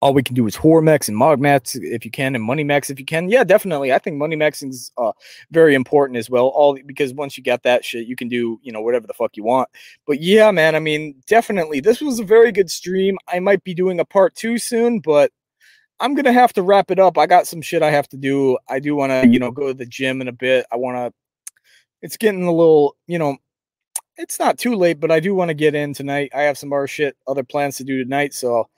all we can do is Hormex and mog Mogmax if you can, and Money Max if you can. Yeah, definitely. I think Money Max is uh, very important as well. All because once you got that shit, you can do you know whatever the fuck you want. But yeah, man. I mean, definitely, this was a very good stream. I might be doing a part two soon, but I'm gonna have to wrap it up. I got some shit I have to do. I do want to you know go to the gym in a bit. I want to. It's getting a little you know it's not too late, but I do want to get in tonight. I have some other shit, other plans to do tonight. So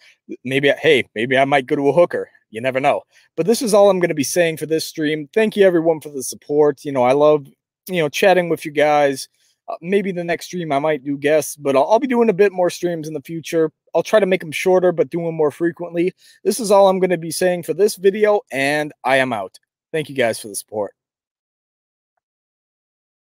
maybe, hey, maybe I might go to a hooker. You never know. But this is all I'm going to be saying for this stream. Thank you, everyone, for the support. You know, I love, you know, chatting with you guys. Uh, maybe the next stream I might do guests, but I'll, I'll be doing a bit more streams in the future. I'll try to make them shorter, but do them more frequently. This is all I'm going to be saying for this video, and I am out. Thank you guys for the support.